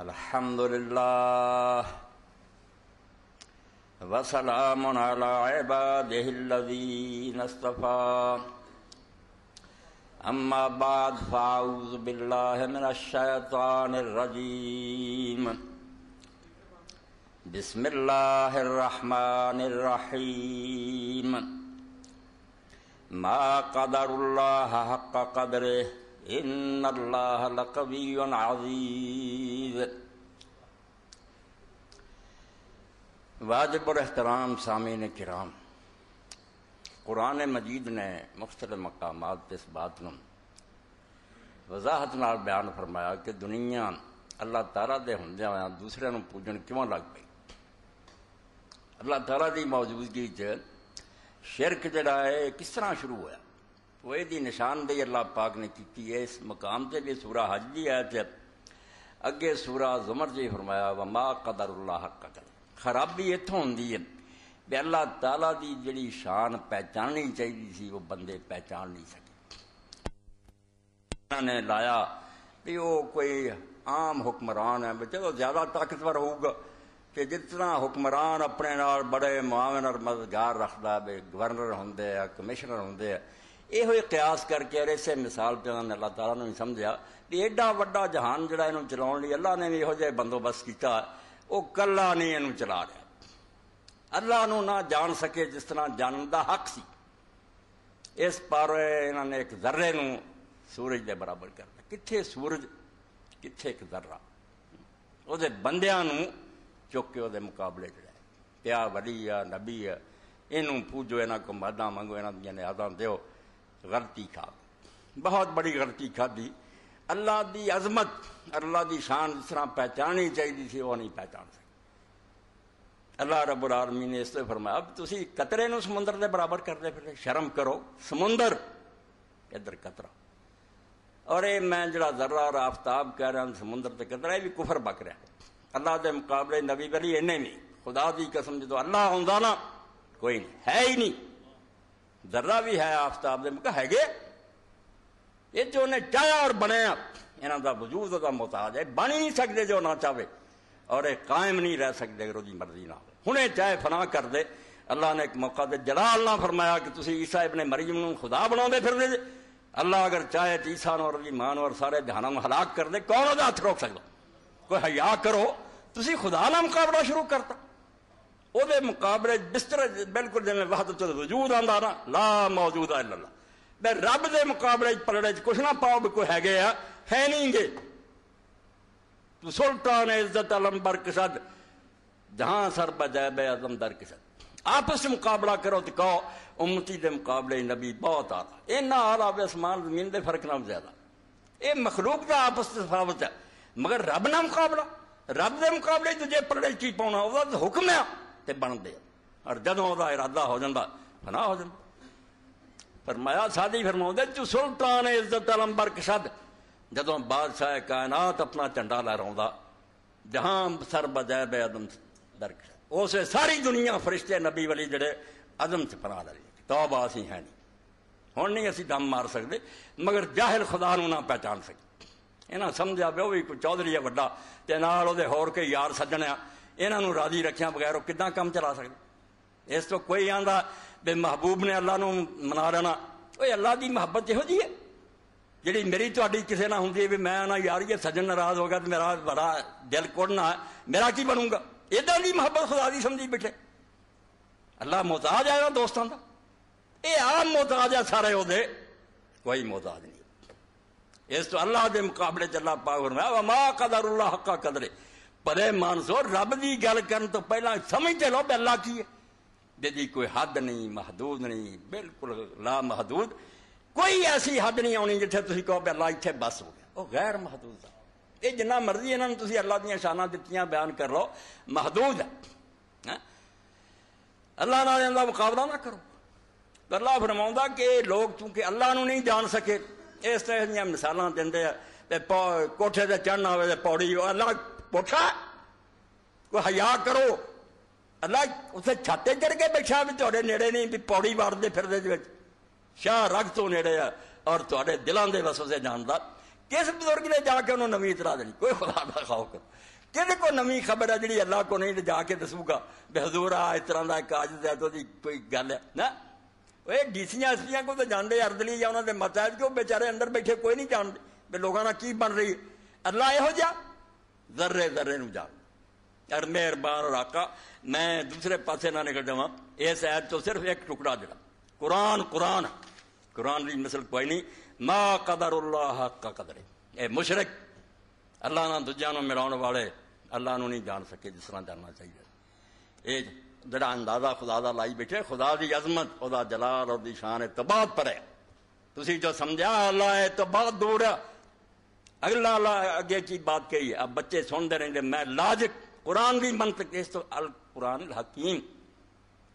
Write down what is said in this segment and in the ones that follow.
الحمد لله وسلام على عباده الذين اصطفى أما بعد فأعوذ بالله من الشيطان الرجيم بسم الله الرحمن الرحيم ما قدر الله حق قدره ان اللہ لقوی عزیز واجب الاحترام سامعین کرام، قرآن مجید نے مختلف مقامات پہ اس بات نو وضاحت نال بیان فرمایا کہ دنیا اللہ تعالیٰ دے ہوندیا ہوا دوسرے نو پوجن کیوں لگ پئی؟ اللہ تعالیٰ دی موجودگی چ شرک جڑا ہے کس طرح شروع ہوا وہ یہ نشاندہی اللہ پاک نے کی ہے۔ اس مقام سے بھی سورہ حج دی آیت ہے۔ اگے سورہ زمر جی فرمایا، وما قدر اللہ قدر خرابی اتوں ہوندی ہے بھی اللہ تعالیٰ دی جڑی شان پہچاننی چاہیے سی، وہ بندے پہچان نہیں سکے۔ نے لایا بھی وہ کوئی عام حکمران ہے چلو زیادہ طاقتور ہوگا کہ جتنا حکمران اپنے نال بڑے معاون اور مددگار رکھتا ہے، گورنر ہوں کمشنر ہوں یہ قیاس کر کے اور اسے مثال پہ انہوں اللہ تعالیٰ نے سمجھا کہ ایڈا وڈا جہان جڑا یہ چلا لی اللہ نے بھی یہ بندوبست کیا وہ کلا نہیں یہ چلا رہا اللہ نو نہ جان سکے جس طرح جانن دا حق سی اس پر انہوں نے ایک ذرے نو سورج دے برابر کر دیا کتنے سورج کتنے ایک ذرہ وہ بندیاں نو چک کے وہ مقابلے چڑھا پیا ولی آ نبی ہے یہ پوجو یہاں کو مداں منگو یہاں دیا نیاداں دیو غلطی کھا بہت بڑی غلطی کھا دی اللہ دی عظمت اللہ دی شان جس طرح پہچانی چاہیے تھی، وہ نہیں پہچان سکتی اللہ رب العالمین نے اس سے فرمایا، اب تسی قطرے نو سمندر دے برابر کر دے پھر شرم کرو۔ سمندر ادھر قطرہ؟ اور اے میں جڑا ذرہ اور آفتاب کہہ رہا ہوں، سمندر تے قطرہ، یہ بھی کفر بک رہا اللہ دے مقابلے نبی ولی انہیں نہیں۔ خدا دی قسم، جدو اللہ ہوں نا، کوئی نہیں، ہے ہی نہیں۔ ذرہ بھی ہے آفتاب دے۔ مکہ ہے گے؟ یہ جو انہیں چاہیا اور بنیا یہاں دا وجود دا محتاج ہے۔ بن ہی نہیں سکتے جو نہ چاہے اور یہ قائم نہیں رہ سکتے اگر وہ مرضی نہ ہو۔ ہوں چاہے فنا کر دے۔ اللہ نے ایک موقع دے۔ جلال نہ فرمایا کہ تسی عیسیٰ ابن مریم نو خدا بنا دے پھر دے۔ اللہ اگر چاہے تو عیسیٰ اور مان اور سارے دھیانوں ہلاک کر دے۔ کون وہ ہاتھ روک سکتا کوئی حیا کرو۔ تسی خدا نہ مقابلہ شروع کرتا۔ وہ مقابلے بستر بالکل جی وحدت وجود آتا نا لا موجود ہے اللہ بے رب دے مقابلے پلڑے کچھ نہ پاؤ بھی کوئی ہے ہے نہیں گے تو سلطان عزت علم برکسد جہاں سر بجائے بے عظم در کسد آپس سے مقابلہ کرو تو کہو امتی دے مقابلے نبی بہت آتا اینا آلہ بے اسمان زمین دے فرق نہ زیادہ اے مخلوق دا آپس سے تفاوت ہے مگر رب نہ مقابلہ رب دے مقابلے تجھے پلڑے کی پاؤنا وہ حکم ہے تے بن دے اور جدوں دا ارادہ ہو جاتا فنا ہو جاتا فرمایا، سادی فرما دے جو سلطان عزت علم برکشد جدوں بادشاہ کائنات اپنا جھنڈا لہرا جہاں سر بجائے بے عدم درکشد اسے ساری دنیا فرشتے نبی والی جڑے عدم سے پنا لے توبہ اسی ہے نہیں۔ ہوں نہیں اسی دم مار سکتے، مگر جاہل خدا نو نہ پہچان سکتے۔ یہاں سمجھا پہ وہ بھی کوئی چودھری ہے، وڈا۔ تے نال وہ ہور کے یار سجنیا ہاں۔ یہاں راضی رکھیا بغیر وہ کداں کام چلا سکتے اس تو کوئی آندا بے محبوب نے اللہ نو منا لینا وہ اللہ دی محبت یہو جی ہے جی میری تاری کسی نہ ہوں بھی میں یار یہ سجن ناراض ہو گیا تو میرا بڑا دل کوڑنا ہے میرا کی بنوں گا ادا دی محبت خدا دی سمجھی بیٹھے اللہ محتاج ہے دوستوں کا یہ عام محتاج ہے سارے وہ کوئی محتاج نہیں اس تو اللہ دے مقابلے چ اللہ پاک فرمایا ما قدر اللہ حقا قدرے پرے مانسو رب دی گل کرن تو پہلا سمجھتے لو بے اللہ کی ہے۔ جی کوئی حد نہیں، محدود نہیں، بالکل لا محدود کوئی ایسی حد نہیں آنی جتنے تھی کہو بے اللہ اتنے بس ہو گیا۔ وہ غیر محدود ہے۔ یہ جنہ مرضی انہوں نے تھی اللہ دیا شانہ دیتی بیان کر لو، محدود ہے۔ ہاں؟ اللہ نہ اللہ مقابلہ نہ کرو۔ اللہ فرما کہ لوگ چونکہ اللہ نو نہیں جان سکے، اس طرح دیا مثال دے کوٹھے سے چڑھنا ہوئے پوڑی اللہ پوٹھا کوئی ہیا کرو اللہ اسے چھاتے چڑھ کے بیٹھا بھی تے نیڑے نہیں بھی پوڑی مارتے پھر شاہ رگ تو نیڑے ہے اور تے دلان دے وسوسے جانتا ਕਿਸ ਬਜ਼ੁਰਗ ਨੇ ਜਾ ਕੇ ਉਹਨੂੰ ਨਵੀਂ ਇਤਰਾ ਦੇਣੀ ਕੋਈ ਖੁਦਾ ਦਾ ਖੌਫ ਕਰ ਕਿਹਦੇ ਕੋ ਨਵੀਂ ਖਬਰ ਹੈ ਜਿਹੜੀ ਅੱਲਾਹ ਕੋ ਨਹੀਂ ਜਾ ਕੇ ਦੱਸੂਗਾ ਵੀ ਹਜ਼ੂਰ ਆ ਇਸ ਤਰ੍ਹਾਂ ਦਾ ਕਾਜ ਹੈ ਤੋਂ ਦੀ ਕੋਈ ਗੱਲ ਹੈ ਨਾ ਓਏ ਡੀਸੀਆਂ ਐਸਪੀਆਂ ਕੋ ਤਾਂ ਜਾਣਦੇ ਅਰਦਲੀ ਜਾਂ ਉਹਨਾਂ ਦੇ ਮਤਾਇਦ ਕਿਉਂ ਵਿਚਾਰੇ ਅੰਦਰ ਬੈਠੇ ਕੋਈ ਨਹੀਂ ਜਾਣਦੇ ਵੀ ਲੋਕਾਂ ਨਾਲ ਕੀ ਬਣ ਰਹੀ ਅੱਲਾਹ ਇਹੋ ਜਿਹਾ ذرے ذرے نو جان اور مہربان آقا میں دوسرے پاسے نہ نکل جاؤں اے عید تو صرف ایک ٹکڑا جڑا۔ قرآن قرآن۔ قرآن کی مثل کوئی نہیں۔ ما قدر اللہ حق کا قدر اے مشرق اللہ نہ دوجا نو ملاؤ والے، اللہ نو نہیں جان سکے جس طرح جاننا چاہیے۔ اے جڑا اندازہ خدا دا لائی بیٹھے، خدا دی عظمت، خدا جلال اور دی شان ہے تو بہت پر ہے۔ تسی جو سمجھا، اللہ ہے تو بہت دور ہے۔ اگلا اگے کی بات کہی ہے؟ اب بچے سن دے رہیں گے، میں لاجک قرآن بھی منطق اس تو القرآن الحکیم۔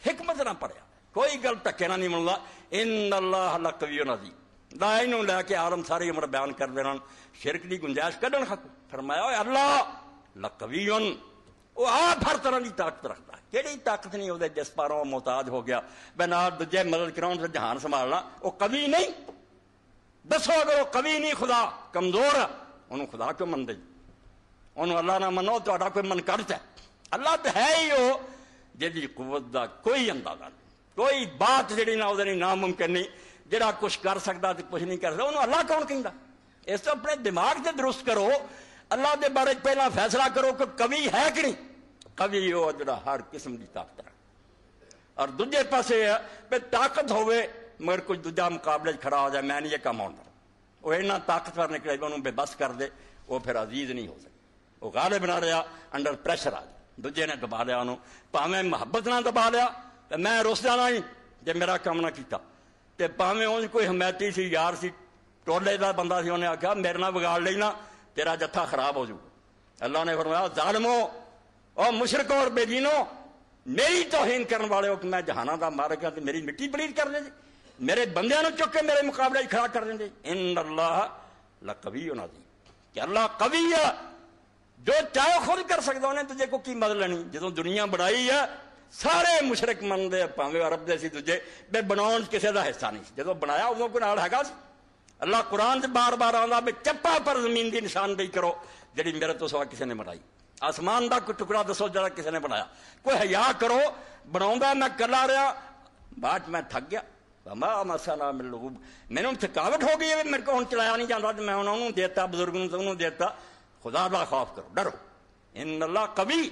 حکمت نہ پڑھیا کوئی گل ٹکے نہ نہیں ملنا ان اللہ لقوی عظیم۔ لائن لے کے عالم ساری عمر بیان کر دینا شرک دی گنجائش کڈن حق۔ فرمایا، اے اللہ لقویون وہ آپ ہر طرح کی طاقت رکھتا ہے۔ کہڑی طاقت نہیں، وہ جس پاروں محتاج ہو گیا۔ بنا دوجے مدد کراؤ جہان سنبھالنا وہ کبھی نہیں۔ دسو اگر وہ قوی نہیں، خدا کمزور ہے، انہوں خدا کیوں من دے انہوں اللہ نہ منو تو کوئی من کرتا ہے اللہ تو ہے ہی ہو جیدی قوت دا کوئی اندازہ نہیں۔ کوئی بات جیدی نہ وہ ناممکن نہیں۔ جیدہ کچھ کر سکتا تو کچھ نہیں کر سکتا انہوں اللہ کون کہیں دا اس طرح اپنے دماغ سے درست کرو۔ اللہ دے بارے پہلا فیصلہ کرو کہ قوی ہے کہ نہیں۔ قوی ہو جیدہ ہر قسم دی طاقت رکھ اور دجھے پاسے ہے پہ طاقت ہوئے ਮਗਰ ਕੋਈ ਦੂਜਾ ਮੁਕਾਬਲੇ 'ਚ ਖੜਾ ਹੋ ਜਾਏ ਮੈਂ ਨਹੀਂ ਇਹ ਕੰਮ ਆਉਂਦਾ ਉਹ ਇੰਨਾ ਤਾਕਤਵਰ ਨਿਕਲੇ ਉਹਨੂੰ ਬੇਬਸ ਕਰ ਦੇ ਉਹ ਫਿਰ ਅਜ਼ੀਜ਼ ਨਹੀਂ ਹੋ ਸਕਦਾ ਉਹ ਗਾਲੇ ਬਣਾ ਰਿਹਾ ਅੰਡਰ ਪ੍ਰੈਸ਼ਰ ਆ ਜਾ ਦੂਜੇ ਨੇ ਦਬਾ ਲਿਆ ਉਹਨੂੰ ਭਾਵੇਂ ਮੁਹੱਬਤ ਨਾਲ ਦਬਾ ਲਿਆ ਤੇ ਮੈਂ ਰੁੱਸ ਜਾਣਾ ਹੀ ਜੇ ਮੇਰਾ ਕੰਮ ਨਾ ਕੀਤਾ ਤੇ ਭਾਵੇਂ ਉਹ ਕੋਈ ਹਮਾਇਤੀ ਸੀ ਯਾਰ ਸੀ ਟੋਲੇ ਦਾ ਬੰਦਾ ਸੀ ਉਹਨੇ ਆਖਿਆ ਮੇਰੇ ਨਾਲ ਵਿਗਾੜ ਲੈਣਾ ਤੇਰਾ ਜੱਥਾ ਖਰਾਬ ਹੋ ਜਾਊਗਾ ਅੱਲਾਹ ਨੇ ਫਰਮਾਇਆ ਜ਼ਾਲਮੋ ਉਹ ਮੁਸ਼ਰਕ ਔਰ ਬੇਦੀਨੋ ਮੇਰੀ ਤੋਹੀਨ ਕਰਨ ਵਾਲੇ ਹੋ ਕਿ ਮੈਂ ਜਹਾਨਾਂ ਦਾ ਮਾਲਕ ਹਾਂ ਤੇ ਮੇਰੀ ਮਿੱਟੀ ਪਲੀਤ ਕਰ ਦਿੰਦੇ میرے بندے نو چکے میرے مقابلے کھڑا کر دیں ان اللہ لقوی عظیم۔ کہ اللہ قوی ہے، جو چاہے خود کر سکتا انہیں تجھے کو کی مدد لینی؟ جدو دنیا بنائی ہے، سارے مشرق منگتے پاوے عرب دے سی تجھے، بے بناؤ کسی دا حصہ نہیں جدو بنایا ادو کو نال ہے اللہ قرآن سے بار بار آتا بے چپا پر زمین کی نشاندہی کرو جی میرے تو سوا کسی نے بنائی۔ آسمان دا کوئی ٹکڑا دسو جڑا کسی نے بنایا۔ کوئی ہیا کرو بنا میں کلا رہا بعد میں تھک گیا۔ ਮੈਂ ਥੱਕ ਗਿਆ ਮਾ ਮਸਲਾ ਮਿਲੂ ਮੈਨੂੰ ਥਕਾਵਟ ਹੋ ਗਈ ਹੈ ਮੇਰੇ ਕੋਲ ਹੁਣ ਚਲਾਇਆ ਨਹੀਂ ਜਾਂਦਾ ਤੇ ਮੈਂ ਉਹਨਾਂ ਨੂੰ ਦੇਤਾ ਬਜ਼ੁਰਗ ਨੂੰ ਉਹਨੂੰ ਦੇਤਾ ਖੁਦਾ ਦਾ ਖੌਫ ਕਰੋ ਡਰੋ ਇਨ ਅੱਲਾ ਕਵੀ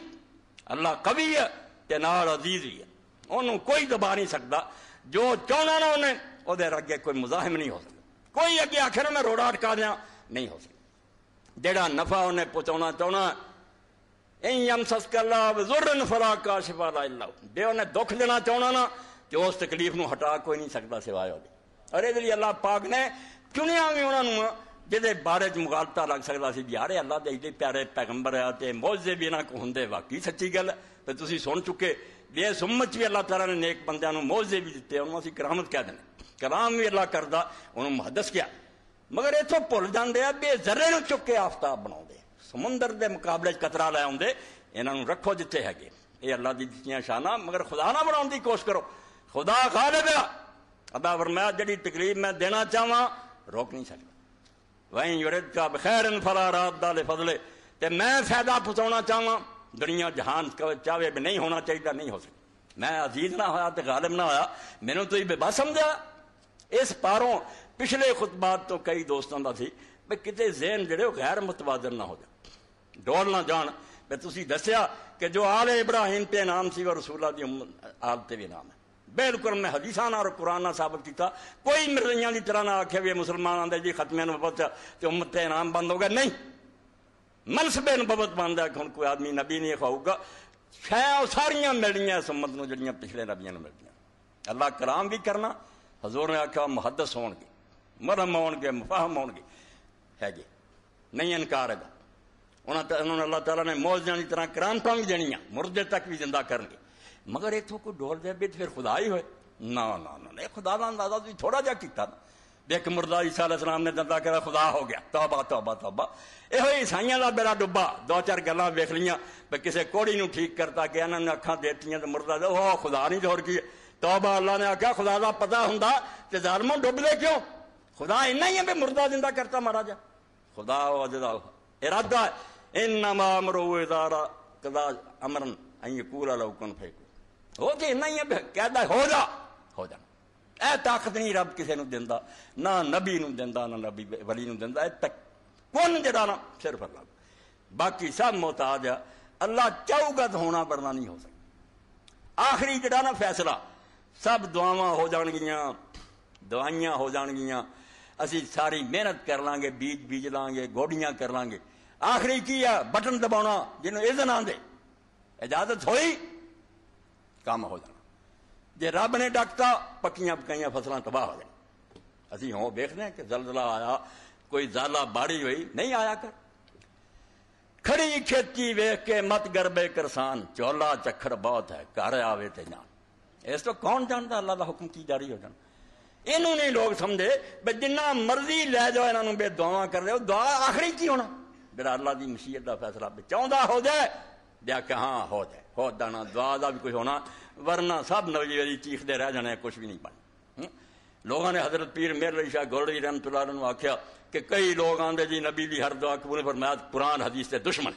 ਅੱਲਾ ਕਵੀ ਹੈ ਤੇ ਨਾਲ ਅਜ਼ੀਜ਼ ਵੀ ਹੈ ਉਹਨੂੰ ਕੋਈ ਦਬਾ ਨਹੀਂ ਸਕਦਾ ਜੋ ਚਾਹਣਾ ਨਾ ਉਹਨੇ ਉਹਦੇ ਅੱਗੇ ਕੋਈ ਮੁਜ਼ਾਹਿਮ ਨਹੀਂ ਹੋ ਸਕਦਾ ਕੋਈ ਅੱਗੇ ਆਖਰ ਮੈਂ ਰੋੜਾ ਅਟਕਾ ਦਿਆਂ ਨਹੀਂ ਹੋ ਸਕਦਾ ਜਿਹੜਾ ਨਫਾ ਉਹਨੇ ਪਹੁੰਚਾਉਣਾ ਚਾਹਣਾ ਇਨ ਯਮਸਸਕ ਅੱਲਾ ਬਜ਼ੁਰਨ ਫਲਾ ਕਾਸ਼ਿਫਾ ਲਾ ਇਲਾ ਜੇ ਉਹਨੇ ਦੁੱਖ ਦੇਣਾ ਚਾਹਣਾ ਨਾ ਤੇ ਉਸ ਤਕਲੀਫ ਨੂੰ ਹਟਾ ਕੋਈ ਨਹੀਂ ਸਕਦਾ ਸਿਵਾਏ ਉਹਦੇ ਅਰੇ ਇਹਦੇ ਲਈ ਅੱਲਾਹ ਪਾਕ ਨੇ ਚੁਣਿਆ ਵੀ ਉਹਨਾਂ ਨੂੰ ਜਿਹਦੇ ਬਾਰੇ ਚ ਮੁਗਾਲਤਾ ਲੱਗ ਸਕਦਾ ਸੀ ਵੀ ਯਾਰ ਅੱਲਾਹ ਦੇ ਏਡੇ ਪਿਆਰੇ ਪੈਗੰਬਰ ਆ ਤੇ ਮੌਜਜ਼ੇ ਵੀ ਇਹਨਾਂ ਕੋ ਹੁੰਦੇ ਵਾਕਈ ਸੱਚੀ ਗੱਲ ਤੇ ਤੁਸੀਂ ਸੁਣ ਚੁੱਕੇ ਵੀ ਇਹ ਸੁਮਤ ਵੀ ਅੱਲਾਹ ਤਾਲਾ ਨੇ ਨੇਕ ਬੰਦਿਆਂ ਨੂੰ ਮੌਜਜ਼ੇ ਵੀ ਦਿੱਤੇ ਉਹਨੂੰ ਅਸੀਂ ਕਰਾਮਤ ਕਹਿ ਦਿੰਦੇ ਕਲਾਮ ਵੀ ਅੱਲਾਹ ਕਰਦਾ ਉਹਨੂੰ ਮੁਹੱਦਸ ਕਿਹਾ ਮਗਰ ਇਥੋਂ ਭੁੱਲ ਜਾਂਦੇ ਆ ਵੀ ਜ਼ਰੇ ਨੂੰ ਚੁੱਕ ਕੇ ਆਫਤਾਬ ਬਣਾਉਂਦੇ ਸਮੁੰਦਰ ਦੇ ਮੁਕਾਬਲੇ 'ਚ ਕਤਰਾ ਲੈ ਆਉਂਦੇ ਇਹਨਾਂ ਨੂੰ ਰੱਖੋ ਜਿੱਥੇ ਹੈਗੇ ਇਹ ਅੱਲਾਹ ਦੀ ਦਿੱਤੀਆਂ ਸ਼ਾਨਾਂ ਮਗਰ ਖੁਦਾ ਨਾ ਬਣਾਉਣ ਦੀ ਕੋਸ਼ਿਸ਼ ਕਰੋ خدا خالق ہے۔ ادا فرمایا، جڑی تقریب میں دینا چاہواں، روک نہیں سکتا۔ وہیں یورد کا بخیر فلا رات دال فضلے تے میں فائدہ پہنچانا چاہواں، دنیا جہان چاہے بھی نہیں ہونا چاہیے نہیں ہو سکتا۔ میں عزیز نہ ہویا تے غالب نہ ہویا، مینوں تو یہ بے بس سمجھا۔ اس پاروں پچھلے خطبات تو کئی دوستوں کا سی بھی کتے ذہن جڑے وہ غیر متبادل نہ ہو جائے ڈول نہ جان۔ بھی تسی دسیا کہ جو آل ابراہیم پہ نام سی اور رسول اللہ دی آل تے بھی نام ہے۔ بالکل میں حدیثاں اور قرآن ثابت کیتا۔ کوئی مرزیاں کی طرح نہ آکھے بھی مسلمان آندا جی ختمے نبت تو امت تے انعام بند ہو گیا نہیں۔ منصبے نبت بند ہے کہ کوئی آدمی نبی نہیں کھاؤ گا شے ساریاں ملنیاں اس امت نو جڑیاں پچھلے نبیاں نو ملنیاں اللہ کرام بھی کرنا، حضور نے آکھا محدث ہون گے مرم ہون گے مفاہم ہون گے۔ ہے جی نہیں انکار ہے انہوں نے اللہ تعالیٰ نے موجیاں کی طرح کرامتاں بھی دینیاں، مردے تک بھی زندہ کرنگے۔ مگر اتوں کوئی ڈول دے بھی پھر خدا ہی ہوئے۔ نا نا نا نا خدا نا اندازہ تو تھوڑا جا کیتا نا۔ ایک مردہ عیسیٰ علیہ السلام نے دندہ کہا خدا ہو گیا۔ توبہ توبہ توبہ۔ اے ہوئی عیسائیہ دا بیرا ڈبا۔ دو چار گلہ ویکھ لیا پہ کسے کوڑی نو ٹھیک کرتا کہ انہوں نے اکھاں دیتی ہیں تو مردہ دے۔ او خدا نہیں دھور کی توبہ اللہ نے آکھیا، خدا دا پتہ ہوندا تے ظالموں ڈب دے کیوں؟ خدا ہی نہیں ہے پہ مردہ زندہ کرتا مارا جا خدا ہو عزدہ وجدا ارادہ انما امرو ادارہ قضا امرن ان یکولا لوکن کن ہو کہ نہیں ہے کہدا ہو جا ہو جانا اے طاقت نہیں رب کسی نو دیندا نہ نبی نو دیندا نہ نبی ولی نو دیندا اے تک کون جڑا نا صرف اللہ باقی سب محتاج ہے اللہ چاہو گا تو ہونا بڑھنا نہیں ہو سکتا آخری جڑا نا فیصلہ سب دعاواں ہو جان گیاں دوائیاں ہو جان گیاں اسی ساری محنت کر لیں گے بیج بیج لیں گے گوڈیاں کر لیں گے آخری کی ہے بٹن دباؤنا جنہوں اذن آدھے اجازت ہوئی کام ہو جانا۔ جی رب نے ڈکتا پکیاں پکائیاں فصلیں تباہ ہو جائیں۔ اسی ہوں دیکھتے کہ زلزلہ آیا، کوئی زالہ باڑی ہوئی، نہیں آیا کر۔ کھڑی کھیتی ویخ کے مت گربے کرسان، چولا چکھر بہت ہے، گھر آوے تے جان۔ اس تو کون جانتا اللہ دا حکم کی جاری ہو جانا۔ انہوں نے لوگ سمجھے بے جنہ مرضی لے جاؤ انہوں بے دعا کر دے دعا آخری کی ہونا۔ میرا اللہ دی مشیت دا فیصلہ بے چاہتا ہو جائے دیا کہ ہاں ہو جائے جانا دعا دا بھی کچھ ہونا، ورنہ سب نوی والی چیخ دے رہ جانے، کچھ بھی نہیں بن لوگوں نے حضرت پیر میر علی شاہ گولڑی رحمت اللہ عنہ آخیا کہ کئی لوگ آندے جی نبی دی ہر دعا قبول فرمایا، قرآن، حدیث دے دشمن۔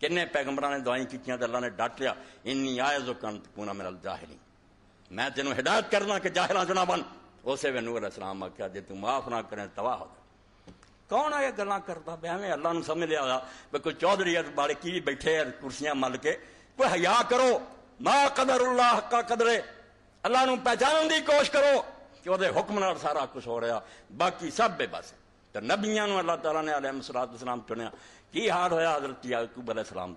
کنے پیغمبران نے دعائیں کیتیاں تے اللہ نے ڈٹ لیا، انی آئز کن تکونا من الجاہلین۔ میں تینوں ہدایت کرنا کہ جاہلاں چنا بن اسے وے نور علیہ السلام آخیا جی تم معاف نہ کریں، تباہ ہو کون آ گلا کرتا؟ پیا میں اللہ نو سمجھ لیا بھی کوئی چودھری والے کی بیٹھے کرسیاں مل کے کوئی حیا کرو، ما قدر اللہ کا قدرے۔ اللہ نو پہچان دی کوشش کرو کہ وہ حکم نال سارا کچھ ہو رہا۔ باقی سب بے بس تو نبیاں نو اللہ تعالیٰ نے علیہ السلام اسلام چنیا۔ کی حال ہویا حضرت یعقوب علیہ السلام؟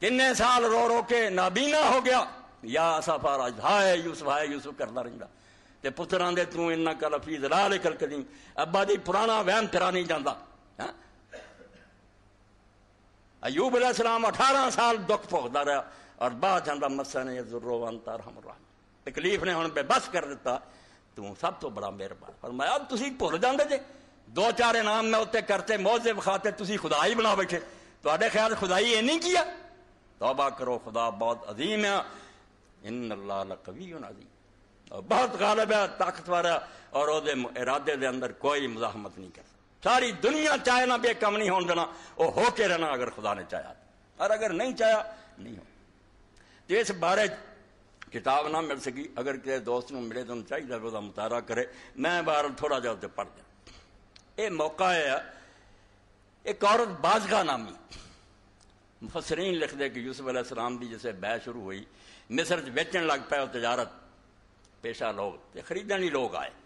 کن سال رو رو کے نابینا ہو گیا۔ یا سفا راج، ہائے یوسف ہائے یوسف کرتا رہتا تے پتران دے تو انہا کا لفیظ لا لے کر ابا دی پرانا وہم تیرا نہیں جاندا۔ ہاں؟ ایوب علیہ السلام اٹھارہ سال دکھ پھوکتا رہا اور بعد جاندہ مسا نے ضرور وانتا رحم الرحم تکلیف نے ہن بے بس کر دیتا، تو سب تو بڑا مہربان۔ فرمایا، اب تسی بھول جاندے جے۔ دو چار انعام میں اتنے کرتے، موزے بخاتے تسی خدائی بنا بیٹھے۔ تو خیال خدائی یہ نہیں کیا؟ توبہ کرو، خدا بہت عظیم ہے۔ ان اللہ لقوی عظیم۔ بہت غالب ہے، طاقتور ہے۔ اور وہ ارادے دے اندر کوئی مزاحمت نہیں کر سکتا۔ ساری دنیا چاہے نہ بے کم نہیں ہون دینا وہ ہو کے رہنا اگر خدا نے چاہا۔ اور اگر نہیں چاہا، نہیں ہو تو اس بارے کتاب نہ مل سکی۔ اگر کسی دوست نو ملے تو چاہیے وہ مطالعہ کرے۔ میں بار تھوڑا جا اتنے پڑھ جا یہ موقع ہے، ایک عورت بازگاہ نامی۔ مفسرین لکھ دے کہ یوسف علیہ السلام دی جیسے بہ شروع ہوئی، مصر ویچن لگ پائے تجارت پیشہ لوگ خریدنی لوگ آئے۔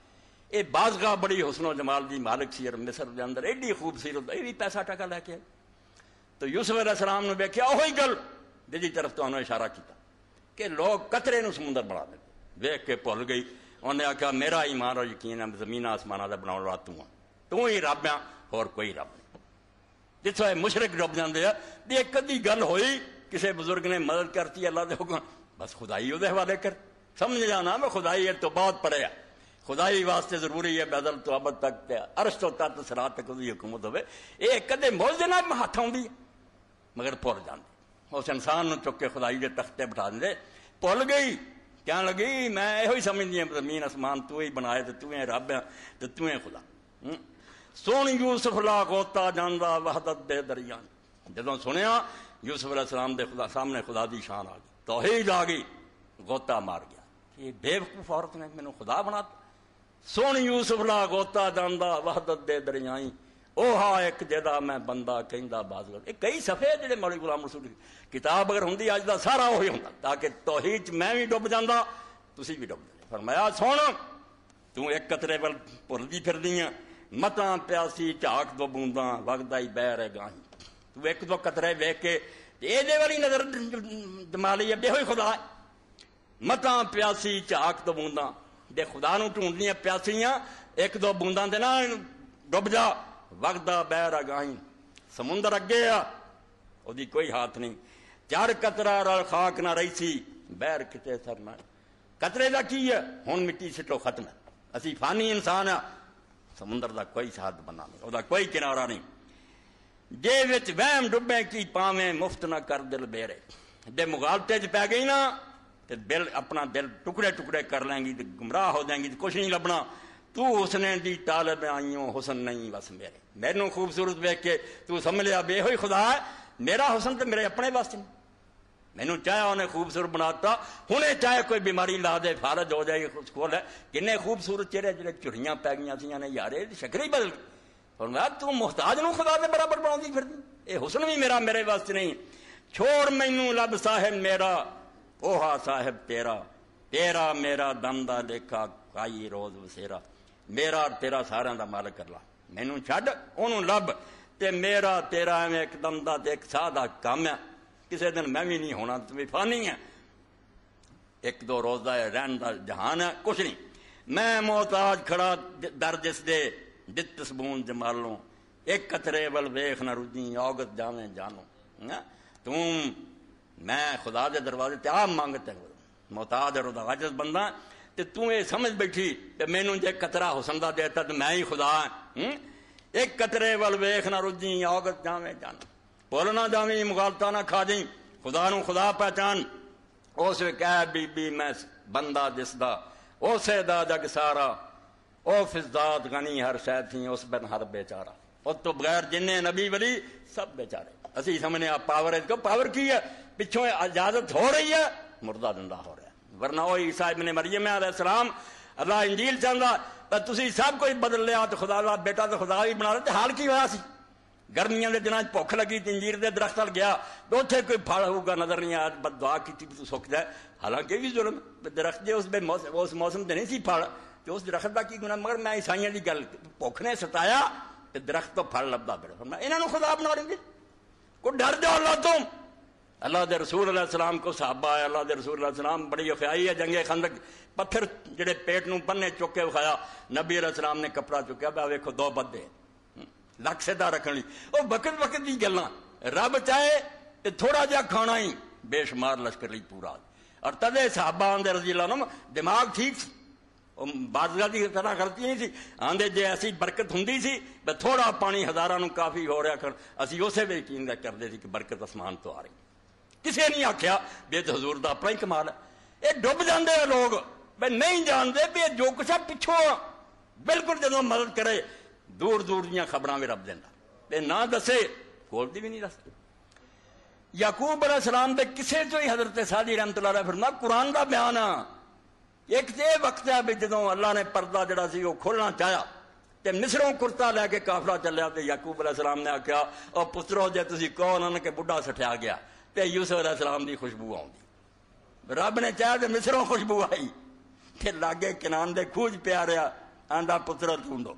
یہ بازگاہ بڑی حسن و جمال دی مالک سی اور مصر دے اندر، ایڈی خوبصورت یہ بھی پیسہ ٹکا لے کے۔ تو یوسف علیہ السلام نے ویکیا وہی گل جی طرف تو انہوں اشارہ کیتا کہ لوگ قطرے نو سمندر بنا دیں ویک کے بھول گئی۔ انہیں آخیا میرا ایمان اور یقین ہے، زمین آسمان کا بنا والا تو ہاں۔ تو ہی رب ہے اور کوئی رب نہیں۔ جتوں مشرق ڈب جاتے ہیں ایک ادی گل ہوئی کسی بزرگ نے مدد کرتی، اللہ دے حکم، بس خدائی وہ حوالے کر۔ سمجھ جانا میں خدائی ہے تو بہت پڑے ہے خدائی واسطے ضروری ہے بدل تو ابد تک ارش تو تت سرات تک حکومت ہوے یہ کدے موجے نہ ہاتھ آئی مگر بھول جانے اس انسان نو چک کے خدائی دے تختے بٹھا دے۔ بھول گئی کہنے لگی، میں یہ سمجھتی ہوں زمین، آسمان تو ہی بنائے تو تو رب ہے تو تو خدا۔ سونی یوسف لا گوتا جانا وحدت دے دریان۔ جدو سنیا، یوسف علیہ السلام دے خدا، سامنے خدا دی شان آ گئی۔ توحید آ گئی گوتا مار گیا۔ یہ بے وقوف عورت نے مینو خدا بنا سونی یوسف لا گوتا جانا وحدت دے دریائی او ہا ایک جدا میں بندہ کہندا باز یہ کئی صفحے جڑے مولی غلام رسول کتاب اگر ہوندی اج دا سارا وہی ہوندا، تاکہ توحید میں بھی ڈوب جاندا، تسی بھی ڈوب جاندے فرمایا، سن، تو ایک قطرے ول پھردی پھردی ہیں۔ متاں پیاسی جھاک دو بونداں وگدا ہی بہ رہے گاہیں۔ تو ایک دو قطرے ویکھ کے اے دے والی نظر دمالی اب ہوئی خدا ہے۔ متاں پیاسی جھاک دو بونداں دے خدا نو ٹونڈنیاں پیاسیاں ایک دو بونداں دے نا ڈوب جا وگدا بیر اگائی سمندر اگے آ وہ کوئی ہاتھ نہیں چار کترا رل خاک نہ رہی سی بیر کتے سر نہ کترے دا کی ہے ہوں مٹی سٹو ختم ہے اسی فانی انسان ہے سمندر دا کوئی ساتھ بنا نہیں وہ کوئی کنارا نہیں جے وچ وہم ڈبے کی پاویں مفت نہ کر دل بیرے دے مغالطے چ پی گئی نا تے دل اپنا دل ٹکڑے ٹکڑے کر لیں گی گمراہ ہو جائیں گی کچھ نہیں لبنا۔ تو حسنے دی طالب آئیوں حسن نہیں بس میرے۔ مینو خوبصورت ویک کے تو سمجھ لیا بے ہوئی خدا ہے۔ میرا حسن تو میرے اپنے واسطے نہیں۔ مینو چاہے انہیں خوبصورت بناتا۔ ہوں چاہے کوئی بیماری لا دے فارج ہو جائے کھول ہے۔ کنے خوبصورت چہرے جڑے چڑیاں پی گئی سی نے یار شکر ہی بدل۔ اور تو محتاج نو خدا دے برابر بنا دی پھر۔ اے حسن بھی میرا، میرے واسطے نہیں۔ چھوڑ مینو لب صاحب میرا۔ اوہا صاحب تیرا تیرا میرا دم دا لیکھا کائی روز وسیرا میرا تیرا سارا دا مالک کر لا مینو چڈ انہوں لب۔ تے میرا، تیرا ایک دم دا تے ایک سا دا کام ہے۔ کسی دن میں بھی نہیں ہونا، تو بھی فانی ہے۔ ایک دو روز دا رہن دا جہان ہے، کچھ نہیں۔ میں محتاج کھڑا در جس دے، دت سبون جمالوں۔ ایک قطرے ول ویخ نہ رجی اوگت جاویں جانو ہاں؟ تم میں خدا دے دروازے تے آپ مانگتے محتاج اور عاجز بندہ، تے تو یہ سمجھ بیٹھی کہ مینوں جے قطرہ حسن دا دیتا تو میں ہی خدا ہوں ایک قطرے ول ویخ نہ رجی اوگت جاویں جانو بولنا جاویں، مغالطہ نہ کھا جائیں خدا نو خدا پہچان۔ اس کہہ بی بی، میں بندہ جس دا اسے دا جگ سارا۔ او فزداد غنی ہر شاید تھی، اس بن ہر بیچارہ۔ اور تو بغیر جن نبی ولی، سب بیچارے۔ اسی سمجھنے آپ پاور ہے۔ پاور کی ہے؟ پچھوں اجازت ہو رہی ہے، مردہ دندہ ہو رہا ہے۔ ورنہ وہ عیسیٰ ابن مریم علیہ السلام اللہ انجیل چاہتا تسی سب کوئی بدل لیا تو خدا اللہ بیٹا تو خدا بھی بنا لے حال کی ہوا سی؟ گرمیاں دے دنوں بھوک لگی انجیر دے درخت گیا، تو اتنے کوئی پھل ہوگا، نظر نہیں آیا، بد دعا کی تو سک جائے۔ حالانکہ بھی ظلم درخت جی اس اس موسم تے نہیں سی پھل، تو اس درخت کا کی گنا مگر میں عیسائیوں کی گل، بھوک نے ستایا درخت تو پھل لبا پھر میں انہوں خدا بنا لیں گے؟ کو ڈر جاؤ اللہ تم؟ اللہ دے رسول علیہ السلام کو صحابہ ہے، اللہ دے رسول علیہ السلام بڑی افیائی ہے جنگ خندق۔ پتھر جڑے پیٹ نو پنے چکے وکھایا نبی علیہ السلام نے کپڑا چکیا بہ ویکھو دو بدے۔ لکھ سیدا رکھن لی وہ وقت وقت کی گلا رب چاہے تھوڑا جا کھانا ہی، بے شمار لشکر لی پورا۔ اور تدے صحابہ آدھے رضی اللہ عنہ، دماغ ٹھیک سی۔ بادلہ طرح غلطی نہیں سی۔ آندے جے ایسی برکت ہوں سی، بے تھوڑا پانی ہزارہ نو کافی ہو رہا کر۔ اسی اسے بھی یقین کرتے تھے کہ برکت اسمان تو آ رہی۔ کسے نہیں آخیا بے تو حضور دا اپنا ہی کمال ہے۔ یہ ڈب جاندے ہیں لوگ۔ بے نہیں جانتے بھی جو کچھ ہے پچھو بالکل جدو مدد کرے، دور دور دیا خبر بھی رب دینا تے نہ دسے، کول دی بھی نہیں دس۔ یعقوب علیہ السلام دے کسے جو ہی حضرت سادی رحمت اللہ علیہ فرما قرآن دا بیان آ۔ ایک تے وقت ہے بھی جدوں اللہ نے پردہ جڑا سی وہ کھولنا چاہیا۔ تے مصروں کرتا لے کے کافلا چلیا تے یعقوب علیہ السلام نے آخیا او پترو، جے تسی کون ان کے بڈھا سٹیا گیا۔ تے یوسف علیہ السلام دی خوشبو آؤں رب نے چاہیا تے مصروں خوشبو آئی تے لاگے کنان دے کھوج پیا رہا آندا پتر ڈھونڈو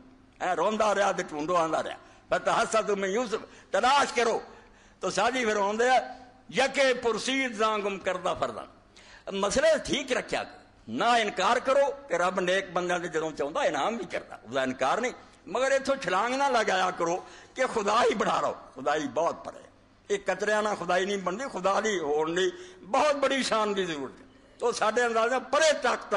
روندا رہا تو ٹونڈو آندا رہا پتہ ہسا تم یوسف تلاش کرو تو سادی پھر ہوندے یکے پرسید زانگم کردہ فردا مسئلے ٹھیک رکھیا نہ انکار کرو کہ رب نیک بندہ دے جدوں چاہندا انعام بھی کردا خدا انکار نہیں مگر اتو چھلانگ نہ لگایا کرو کہ خدا ہی بڑھا رہو خدا ہی بہت پڑے ایک کتریا نہ خدائی نہیں بنتی، خدا دی ہونی بہت بڑی شان دی ضرورت ہے۔ تو سارے اندازہ پرے طاقت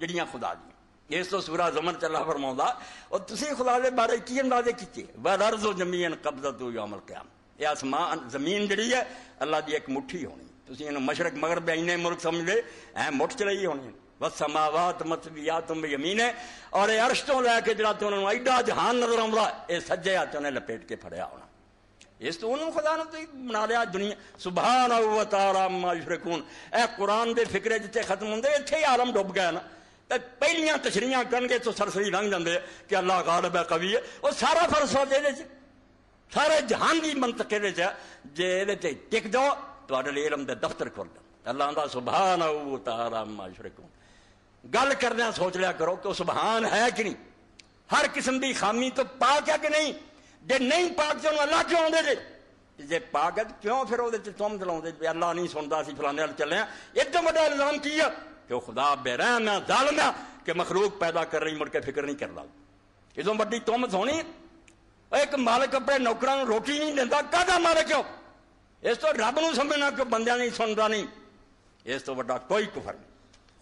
جڑیاں خدا دی۔ اس تو سورا زمن چلا فرما اور تسی خدا دے بارے کی اندازے کیتے؟ ورز و زمین قبضہ تو یوم القیام یہ آسمان، زمین جڑی ہے، اللہ دی ایک مٹھی ہونی۔ تسی انہوں مشرق، مغرب اینے ملک سمجھ لے اے مٹھ چلائی ہونی۔ بس سماوات مطبیات میں یمین ہے اور یہ عرش تو لے کے جڑا تو انہوں ایڈا جہان نظر آਉਂدا اے سجے ہاتھ نے لپیٹ کے پھڑیا ہونا۔ اس تو انہوں خدا نے بنا لیا دنیا سبحان و تعالی ما یشرکون۔ اے قرآن دے فکرے جتے ختم ہوندے ایتھے ہی عالم ڈوب گیا نا۔ پہلیاں تشریح کرن گے تو سرسری لنگ جاندے کہ اللہ غالب ہے، قوی ہے۔ وہ سارا فرض ہو دے سارے جہان کی منطق یہ جی یہ ٹک جاؤ تو علم دے دفتر کھول دیں اللہ دا سبحان او تعالی ما شرکون گل کردیا سوچ لیا کرو کہ سبحان ہے کہ نہیں؟ ہر قسم دی خامی تو پاک ہے کہ نہیں؟ جے نہیں پاک تو اللہ کیوں آدھے جے جے پاک ہے کیوں پھر وہ تم چلاؤ اللہ نہیں سنتا سی فلانے والے چلے ہیں ایک تو بڑا الزام کی ہے کہ خدا بے رحم ہے ظالم ہے کہ مخلوق پیدا کر رہی مڑ کے فکر نہیں کرتا ادو بڑی تم سونی ایک مالک اپنے نوکروں روٹی نہیں دینا کہ مالک ہو اس تو رب نو سمجھنا کہ بندہ نہیں سنتا نہیں اس تو بڑا کوئی کفر نہیں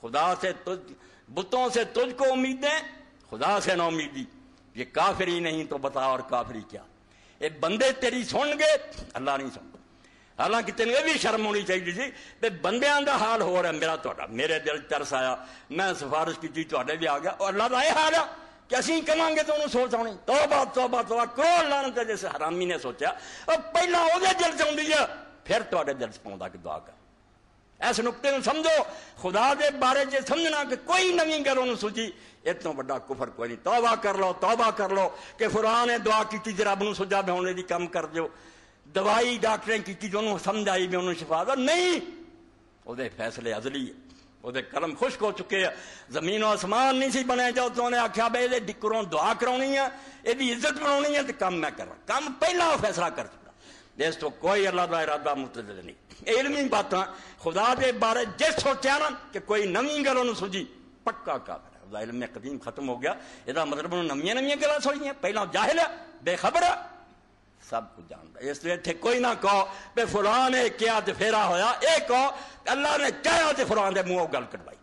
خدا سے تجھ بتوں سے تجھ کو امیدیں خدا سے نہ امیدی یہ کافری نہیں تو بتا اور کافری کیا؟ یہ بندے تیری سن گے؟ اللہ نہیں سن حالانکہ تین یہ بھی شرم ہونی چاہیے جی بے بندیاں دا حال ہو رہا میرا تو میرے دل ترس آیا۔ میں سفارش کی تھی تو بھی آ گیا۔ اور اللہ کا یہ حال ہے کہ اسی کمان گے تو انہوں سوچ آنی توبہ توبہ توبہ۔ کروڑ لانت جیسے حرامی نے سوچا۔ اور پہلا وہ دل چاہوں دیجا جی، پھر تو دل چاہوں کہ دعا کر۔ ایسے نکتے نو سمجھو، خدا دے بارے جے سمجھنا کہ کوئی نوی گل انہوں سوچی، اتنا بڑا کفر کوئی نہیں۔ توبہ کر لو، توبہ کر لو کہ فران نے دعا کی تھی جی، رب نو سجا بے ہونے دی کم کر دیو۔ دوائی ڈاکٹریں کی تھی جو انہوں سمجھائی بھی انہوں شفا دا نہیں وہ دے فیصلے ازلی ہے۔ وہ دے قلم خشک ہو چکے ہیں۔ زمین و آسمان نہیں سی بنے جاؤ تو انہیں آخیا بے دے ڈکروں دعا کرونی ہے، یہ بھی عزت بنانی ہے، تو کم میں کر رہا کم پہلا فیصلہ کر چکا اس تو کوئی اللہ کا ارادہ متدل نہیں۔ علمی بات ہاں۔ خدا دے بارے جس سوچا نا کہ کوئی نمی گل انہوں سوجی پکا کافر ہے۔ علم قدیم ختم ہو گیا۔ یہ مطلب انہوں نمیاں نمیاں گلا سوئی پہلا جاہل ہے، بے خبر ہے۔ سب کچھ جانتا اس لیے تھے کوئی نہ کہو بے فلاں نے کیا تے پھیرا ہویا۔ اے کہو، اللہ نے چاہیا تے فلاں دے منہ گل کروائی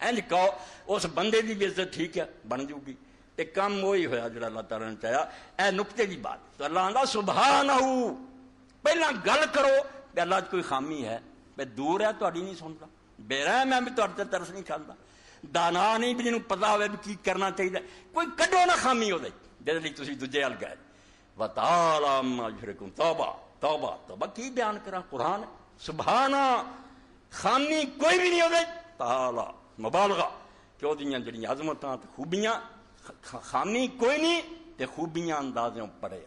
انج کہو، اس بندے دی بھی عزت ٹھیک ہے، بن جو گی تے کم وہی ہویا جڑا اللہ تعالی نے چاہیا اے نقطے دی بات۔ تو اللہ آندا سبحانہ پہلا گل کرو کہ اللہ کوئی خامی ہے بے دور ہے تہاڈی نہیں سندا بے رحم ہے میں تے ترس نہیں کھاندا دانا نہیں بھی جنوں پتہ ہوے بھی کی کرنا چاہیے کوئی کڈو نہ خامی ہو دے جے لئی تسی دوجے ال گئے توبہ توبہ توبہ کی بیان کرا قرآن سبحانہ خامی کوئی بھی نہیں ہوگی تالا مبالغہ کیوں دیاں جڑی عظمتاں خوبیاں خامی کوئی نہیں تے خوبیاں اندازوں پڑے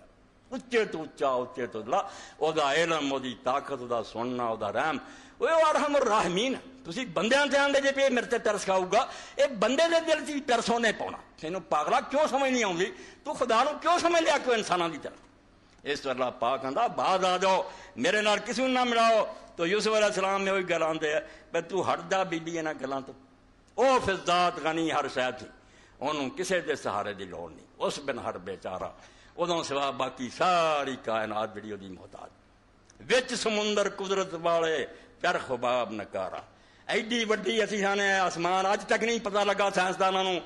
اچے تو اچا اچے تو لا او دا علم او دی طاقت دا سننا او دا رحم وہ ارحم الراحمین تسی بندیاں تے آندے جے پہ میرے تے ترس کھاؤ گا اے بندے دے دل چ ترس ہونے پاؤنا تینوں پاگلا کیوں سمجھ نہیں آؤندی تو خدا نو کیوں سمجھ لیا کوئی انساناں دی طرف اس تو اللہ پاک آندا بعد آ جاؤ میرے نال کسی نہ ملاؤ تو یوسف علیہ السلام میں وہی گل آندے ہے بے تو ہٹ جا بی بی گلاں تو او غنی ہر شے تھی کسے دے سہارے دی لوڑ نہیں اس بن ہر بیچارہ ادوں سوا باقی ساری کائنات جڑی دی محتاج وچ سمندر قدرت والے چرخ باب نکارا ایڈی وڈی اسی سانے آسمان اج تک نہیں پتہ لگا سائنسدانوں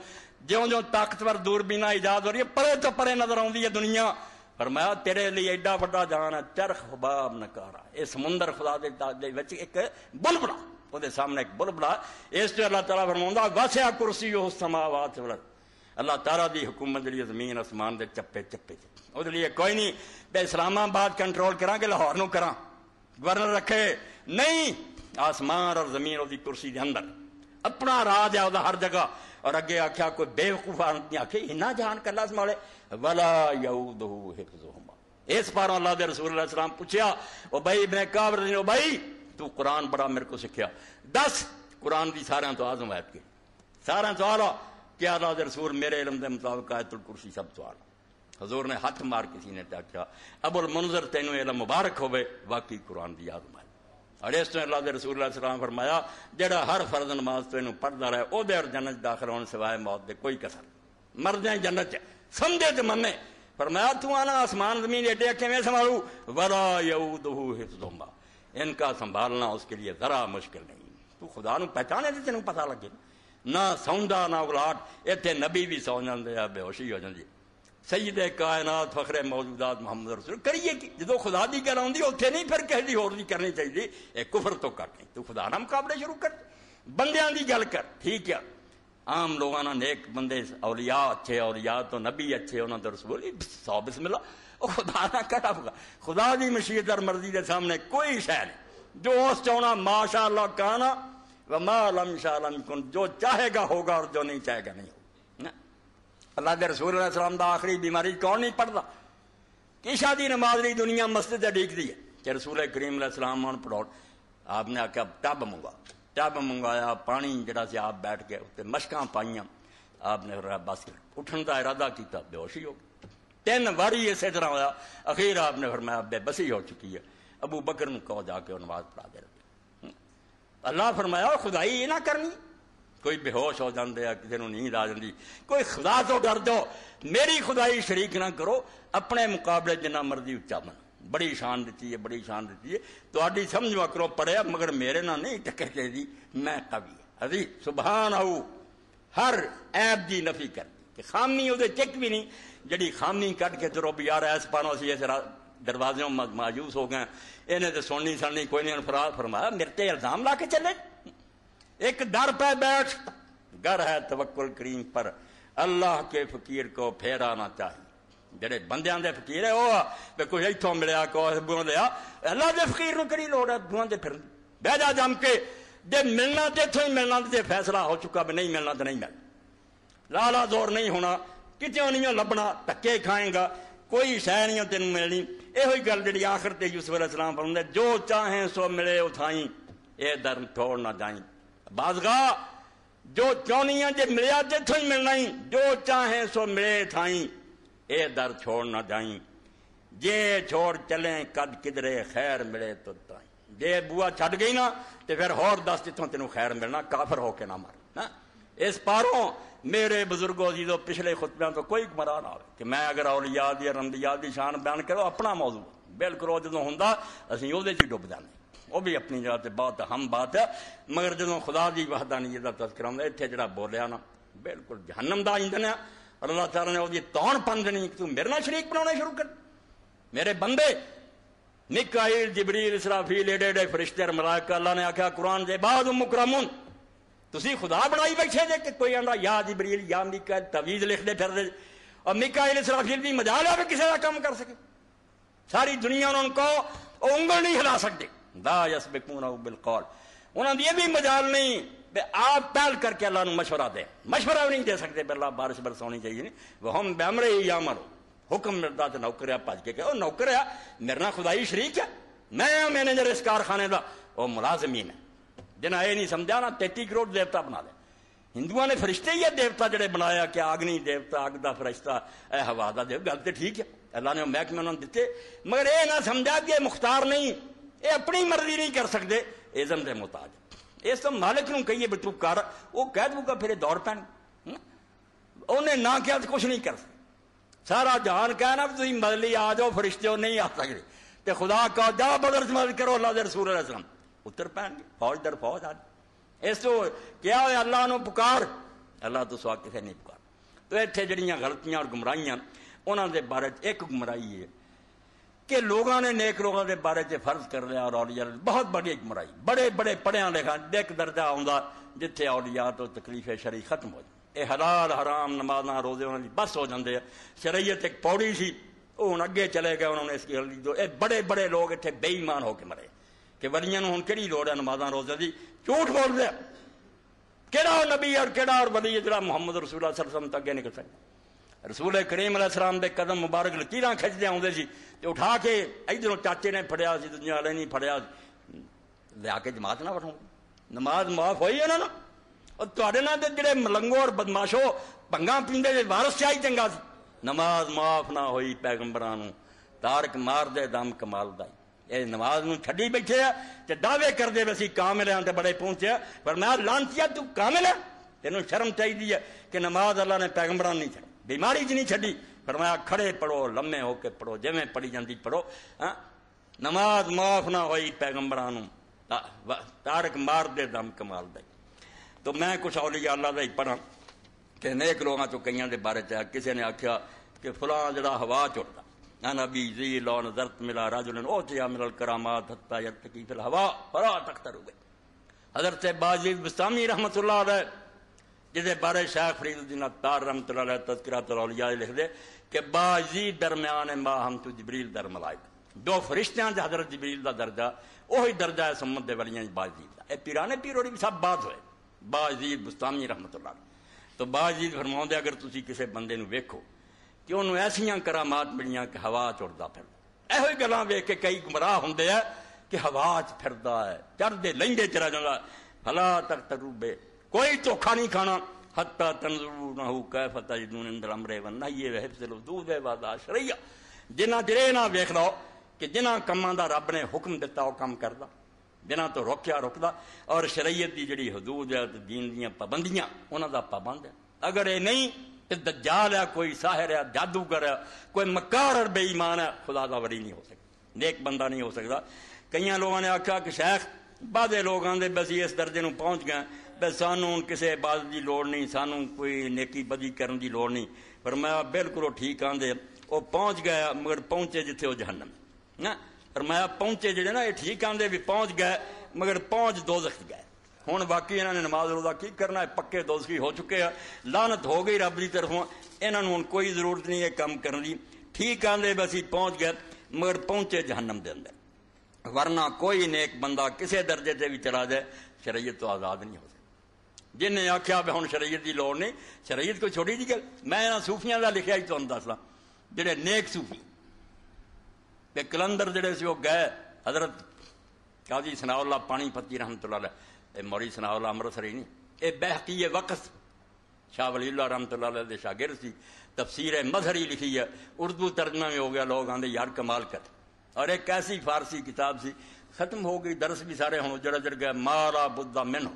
جوں جو طاقتور دوربین ایجاد ہو رہی ہے پرے تو پرے نظر آتی ہے دنیا فرمایا تیرے لیے ایڈا بڑا جان ہے چرخ باب نکارا یہ سمندر خدا دے دے وچ ایک بلبلا وہ سامنے ایک بلبلا اس تو اللہ تعالیٰ فرما واسیا کرسی وہ سماوات اللہ تعالیٰ دی حکومت جی زمین آسمان دے چپے چپے وہ لیے کوئی نہیں، بے اسلام آباد کنٹرول کرا کہ لاہور نو کرا گورنر رکھے، نہیں، آسمان اور زمین دی کرسی دے اندر۔ اپنا راج ہے ہر جگہ۔ اور اگے آخیا کوئی بے وقوف آخے اینا جان کر اللہ سمالے ولا یعودہو حفظہما اس پاروں اللہ دے رسول اللہ السلام پوچھیا، او بھائی، ابن کابر دین او بھائی، تو قرآن بڑا میرے کو سکھیا۔ دس، قرآن دی سارے تو آزم آیت کے سارے تو آلو کیا اللہ دے رسول میرے علم دے مطابق آیت الکرسی سب تو آلو حضور نے ہاتھ مار کسی نے کیا ابو المنظر تینوں علم مبارک ہوئے، واقعی قرآن دی آزم آیت اور اس تو اللہ دے رسول اللہ علیہ وسلم فرمایا، جڑا ہر فرض نماز تو انہوں پڑھتا رہے، او دے اور جنت داخل ہونے سوائے موت دے کوئی کسر۔ مر جنت چ سمجھے تے منے فرمایا، تو آنا آسمان زمین ایڈے کیویں سنبھالو ولا یعودہ حفظہما ان کا سنبھالنا اس کے لیے ذرا مشکل نہیں۔ تو خدا نو پہچانے تے تینوں پتہ لگے۔ نہ سوندا نہ اولاد ایتھے نبی بھی سو جاندے آ بے ہوشی ہو جاندی سید کائنات فخر موجودات محمد رسول کریے کی جدو خدا دی گل آتی اتنے نہیں پھر کسی ہور دی کرنی چاہیے ایک کفر تو کر نہیں تو خدا نہ مقابلے شروع کر بندیاں دی گل کر ٹھیک ہے عام لوگوں نے نیک بندے اولیاء اچھے اولیاء تو نبی اچھے انہوں نے رسول سو بسم اللہ او خدا نہ کٹا خدا دی مشیت اور مرضی دے سامنے کوئی شہ نہیں جو اس چاہنا ماشاء اللہ کہنا وما لم شاء لم کن، جو چاہے گا ہوگا اور جو نہیں چاہے گا نہیں ہوگا۔ اللہ دے رسول اللہ السلام دا آخری بیماری کون نہیں پڑھتا؟ کہ شادی نماز لی دنیا مسجد ڈیک دی ہے۔ کہ رسول کریم علیہ السلام نے پڑھو آپ نے آخیا ٹب منگا ٹب منگایا پانی جڑا سی آپ بیٹھ کے اتنے مشکاں پائیاں۔ آپ نے بس اٹھن کا ارادہ کیا بے ہوشی ہو تین واری اسی طرح ہوا اخیر آپ نے فرمایا، بے بسی ہو چکی ہے۔ ابو بکر نے کہو جا کے نماز پڑھا دے رہے۔ اللہ فرمایا خدائی یہ نہ کرنی. کوئی بے ہوش ہو جاندے ہیں کسی نیند آ جاندی۔ کوئی خدا تو ڈر جاؤ، میری خدائی شریک نہ کرو، اپنے مقابلے جنہ مرضی اچا من بڑی شان دیتی ہے، بڑی شان دیتی ہے۔ تو آڈی سمجھوا کرو، پڑھیا مگر میرے نہ نہیں ٹکے چاہیے میں قوی ہاں۔ حضی سبحان آؤ ہر ایب دی نفی کر دی۔ کہ خامی وہ چک بھی نہیں، جڑی خامی کٹ کے چلو بھی یار، ایس پانو سی دروازوں مایوس ہو گئے انہیں تو سننی سننی کوئی نہیں فراد فرمایا میرے تے الزام لا کے چلے۔ ایک در پہ بیٹھ۔ گر ہے توکل کریم پر۔ اللہ کے فقیر کو پھیرانا چاہیے۔ جڑے بندیاں دے فقیر ہے، وہ بے کوئی ایتھوں ملیا کوئی بوں دیا اللہ دے فقیر نو کری لوڑ ہے بوں دے پھر۔ بہ جا جم کے۔ دے ملنا تے تھوں ہی ملنا تے فیصلہ ہو چکا بھی نہیں ملنا تے نہیں مل۔ لالا زور نہیں ہونا۔ کتوں نہیں لبنا ٹکے کھائیں گا۔ کوئی شہ نہیں تین ملنی۔ یہ گل جی آخر تے یوسف علیہ السلام فرماتے جو چاہیں سو ملے اتھائیں اے در چھوڑ نہ جائیں۔ بازگاہ، جو چونی جے ملیا تے تھوں ہی ملنا ہی، جو چاہیں سو ملے تھائیں اے در چھوڑ نہ جائیں۔ جے چھوڑ چلیں، کد کدرے خیر ملے تو تائیں۔ جے بوا چھٹ گئی نا، تے پھر ہور دس جتوں تینوں خیر ملنا، کافر ہو کے نہ مر ہاں؟ اس پاروں میرے بزرگوں جی پچھلے خطبے تو کوئی گمراہ نہ ہو کہ میں اگر اولیاء دی رمدیاء دی شان بیان کرو اپنا موضوع۔ بالکل وہ جدو ہوں اسی وہ ڈب جانے وہ بھی اپنی جگہ تے بہت اہم بات ہے۔ مگر جدو خدا دی وحدانیت کا تذکرہ ہوں اتنے جڑا بولیا نا، بالکل جہنم دا ایندھن ہے اور اللہ تعالی نے وہ تون پن دینی تو میرے نال شریک بنانا شروع کر۔ میرے بندے مکائل جبریل، اسرافیل، ایڈے ایڈے فرشتے اور ملائکہ، اللہ نے آخیا قرآن دے بعد مکرمون۔ تسی خدا بنائی بیٹھے جے کہ کوئی آندا، یا جبریل، یا میکائل تویز لکھ دے پھر دے اور میکائل اسرافیل بھی مجال ہے کہ کسی کا کام کر سکے۔ ساری دنیا انہوں کو انگل نہیں ہلا سکتے دا یسبکون بالقول۔ انہوں نے یہ بھی مجال نہیں بے آپ پہل کر کے اللہ نے مشورہ دے۔ مشورہ بھی نہیں دے سکتے بے اللہ، بارش برس ہونی چاہیے نہیں۔ وہ ہم بیمرے ہی یا مرو حکم مردا تو نوکر ہے پاج کے کہ، او نوکر ہے میرے نہ خدائی شریک ہے۔ میں ہاں مینیجر اس کارخانے دا وہ ملازمین ہے۔ جنا یہ نہیں سمجھا نا، تیتی کروڑ دیوتا بنا لے۔ ہندو نے فرشتے ہی ہے دیوتا جڑے بنایا کہ آگنی دیوتا اگ دا فرشتہ، اے ہوا دا دیو، گل تو ٹھیک ہے۔ اللہ نے محکمے انہوں نے دیتے، مگر یہ نہ سمجھا کہ یہ مختار نہیں یہ اپنی مرضی نہیں کر سکتے۔ ایزم دے محتاج۔ اس تو مالک نو کہیے بچو کر، وہ کہہ دوں گا پھر دور پین انہیں نہ کیا تو کچھ نہیں کر سکتے۔ سارا جہان کہنا بھی تھی مدلی آ جاؤ، فرشتے ہو، نہیں آ سکتے۔ تے خدا کا جا بدر مدد کرو، اللہ دے رسول علیہ السلام۔ اتر پہن گے، فوج در فوج آ اس تو کیا ہوئے؟ اللہ نو پکار۔ اللہ تو سوا کسے نہیں پکار۔ تو اتنے جڑیاں غلطیاں اور گمراہیاں انہوں دے بارے ایک گمراہی ہے کہ لوگوں نے نیک لوگوں دے بارے چ فرض کر لیا اور اولیاء بہت بڑی گمراہی۔ بڑے بڑے پڑھیا لکھا ایک درجہ آਉਂدا جتھے اولیاء تو تکلیف شرعی ختم ہو جائے اے حلال، حرام نمازاں، روزے انہوں دی بس ہو جاندے شریعت ایک پوڑی سی وہ اگے چلے گئے، انہوں نے اس کی جو اے بڑے بڑے لوگ اتنے بے ایمان ہو کے مرے۔ کہ ولیاں ہوں کہڑی لوڑ ہے نمازاں روزے دی؟ جھوٹ بول دیا کہڑا وہ نبی اور کہڑا اور ولی جڑا محمد رسول اللہ صلی اللہ علیہ وسلم تک اگے نکل سکتا رسول کریم علیہ السلام دے قدم مبارک لکیراں کھچدے آوندے سی تے اٹھا کے ادھروں چاچے نے پھڑیا سی، دنیا والے نہیں پھڑیا لیا کے جماعت نہ وٹھاؤ نماز معاف ہوئی انہاں اور تواڈے نال جڑے ملنگو اور بدماشو بھنگا پیندے دے وارث چاہی چنگا سی۔ نماز معاف نہ ہوئی پیغمبراں نو تارک مار دے، دم کمال دا یہ نماز نو چھڈی بیٹھے ہیں تے دعوے کر دے ویسی کامل ہیں تے بڑے پہنچے پر میں لانتیا تو کامل ہے تینوں شرم چاہیے کہ نماز اللہ نے پیغمبران نہیں چھڑی بیماری چ نہیں چھڈی فرمایا کھڑے پڑھو لمے ہو کے پڑھو، جویں پڑھی جاندی پڑھو ہاں؟ نماز معاف نہ ہوئی پیغمبران تارک مار دے، دم کمال دے۔ تو میں کچھ اولیاء اللہ دا ہی پڑھا کہ نیک لوگاں تو کئیاں دے بارے چ کسی نے آکھیا کہ فلاں جڑا ہوا چڑتا انا بی ذی جی، لو نظرت ملا رجل اوتیا جی، من الکرامات حتى يرتقي في الهواء فلا تقترب حضرت باجید بستامی رحمت اللہ علیہ جدے بارے شیخ فرید الدین اتار رحمت اللہ علیہ تذکرات الاولیاء لکھ دے کہ باجید درمیان ما ہم تو جبریل در ملائک۔ دو فرشتیاں دے حضرت جبریل دا درجہ وہی درجہ ہے سمت دے ولیاں باجید دا۔ اے پیرانے پیروڑی بھی سب بات ہوئے۔ باجید بستامی رحمت اللہ علیہ۔ تو باجید فرماؤں دے، اگر تسی کسے بندے نو ویکھو کہ انہوں ایسا کرامات ملیاں کہ ہوا چڑھتا پھر یہ گلا ویک کے کئی گمراہ ہوں کہ ہوا چردا ہے۔ چڑھتے لہنگے چلا جانا ہلا تک تروبے کوئی چوکھا نہیں کھانا۔ ہتا تنظر نہ ہو کہ فتح جدون اندر امرے ون نہ یہ چلو دودھ وادا شریا جنہ چرے نہ ویخ لو کہ جنہ کاموں کا رب نے حکم دیتا وہ کام کرتا جنہ تو روکیا روکتا اور شریعت کی جڑی حدود ہے دین دیا پابندیاں انہوں کا پابند ہے۔ اگر یہ نہیں دجال ہے، کوئی ساحر ہے، جادوگر ہے، کوئی مکار اور بے ایمان ہے، خدا کا وری نہیں ہو سکتا، نیک بندہ نہیں ہو سکتا۔ کئی لوگوں نے آخیا کہ شیخ بعد لوگ آتے بس اس درجے نو پہنچ گئے، بس سانو کسی عبادت کی لوڑ نہیں سانو کوئی نیکی بدی کرن دی لوڑ نہیں۔ پر میں بالکل وہ ٹھیک آدھے وہ پہنچ گیا مگر پہنچے جتھے وہ جہنم نا پر میں پہنچے جڑے نا یہ ٹھیک آدھے بھی پہنچ گئے، مگر پہنچ دو گئے۔ ہوں باقی یہاں نے نماز روزہ کی کرنا ہے پکے دوزخی ہو چکے ہیں لانت ہو گئی رب کی طرف یہاں ہوں کوئی ضرورت نہیں ہے کام کرنے کی ٹھیک آدھے بس پہنچ گئے مگر پہنچے جہنم دے اندر ورنہ کوئی نیک بندہ کسے درجے سے بھی چلا جائے شریعت تو آزاد نہیں ہو سکتا جن نے آخیا ہوں شریعت کی لوڑ نہیں شریعت کو چھوڑی جی گل میں یہاں سوفیاں کا لکھا ہی تمہیں دسدا جہے نیک سوفی کلندر جڑے سے وہ گئے حضرت قاضی ثناء اللہ پانی پتی رحمت اللہ علیہ اے موری ثناء اللہ امرتسری نہیں۔ اے بحقی وقت۔ شاہ ولی اللہ رحمت اللہ علیہ شاگرد سی۔ تفسیر مظہری لکھی ہے۔ اردو ترجمہ میں ہو گیا، لوگ آندے یار کمال کر۔ اور ایک ایسی فارسی کتاب سی۔ ختم ہو گئی، درس بھی سارے ہوں، جڑا جڑ گیا، مارا بدھا من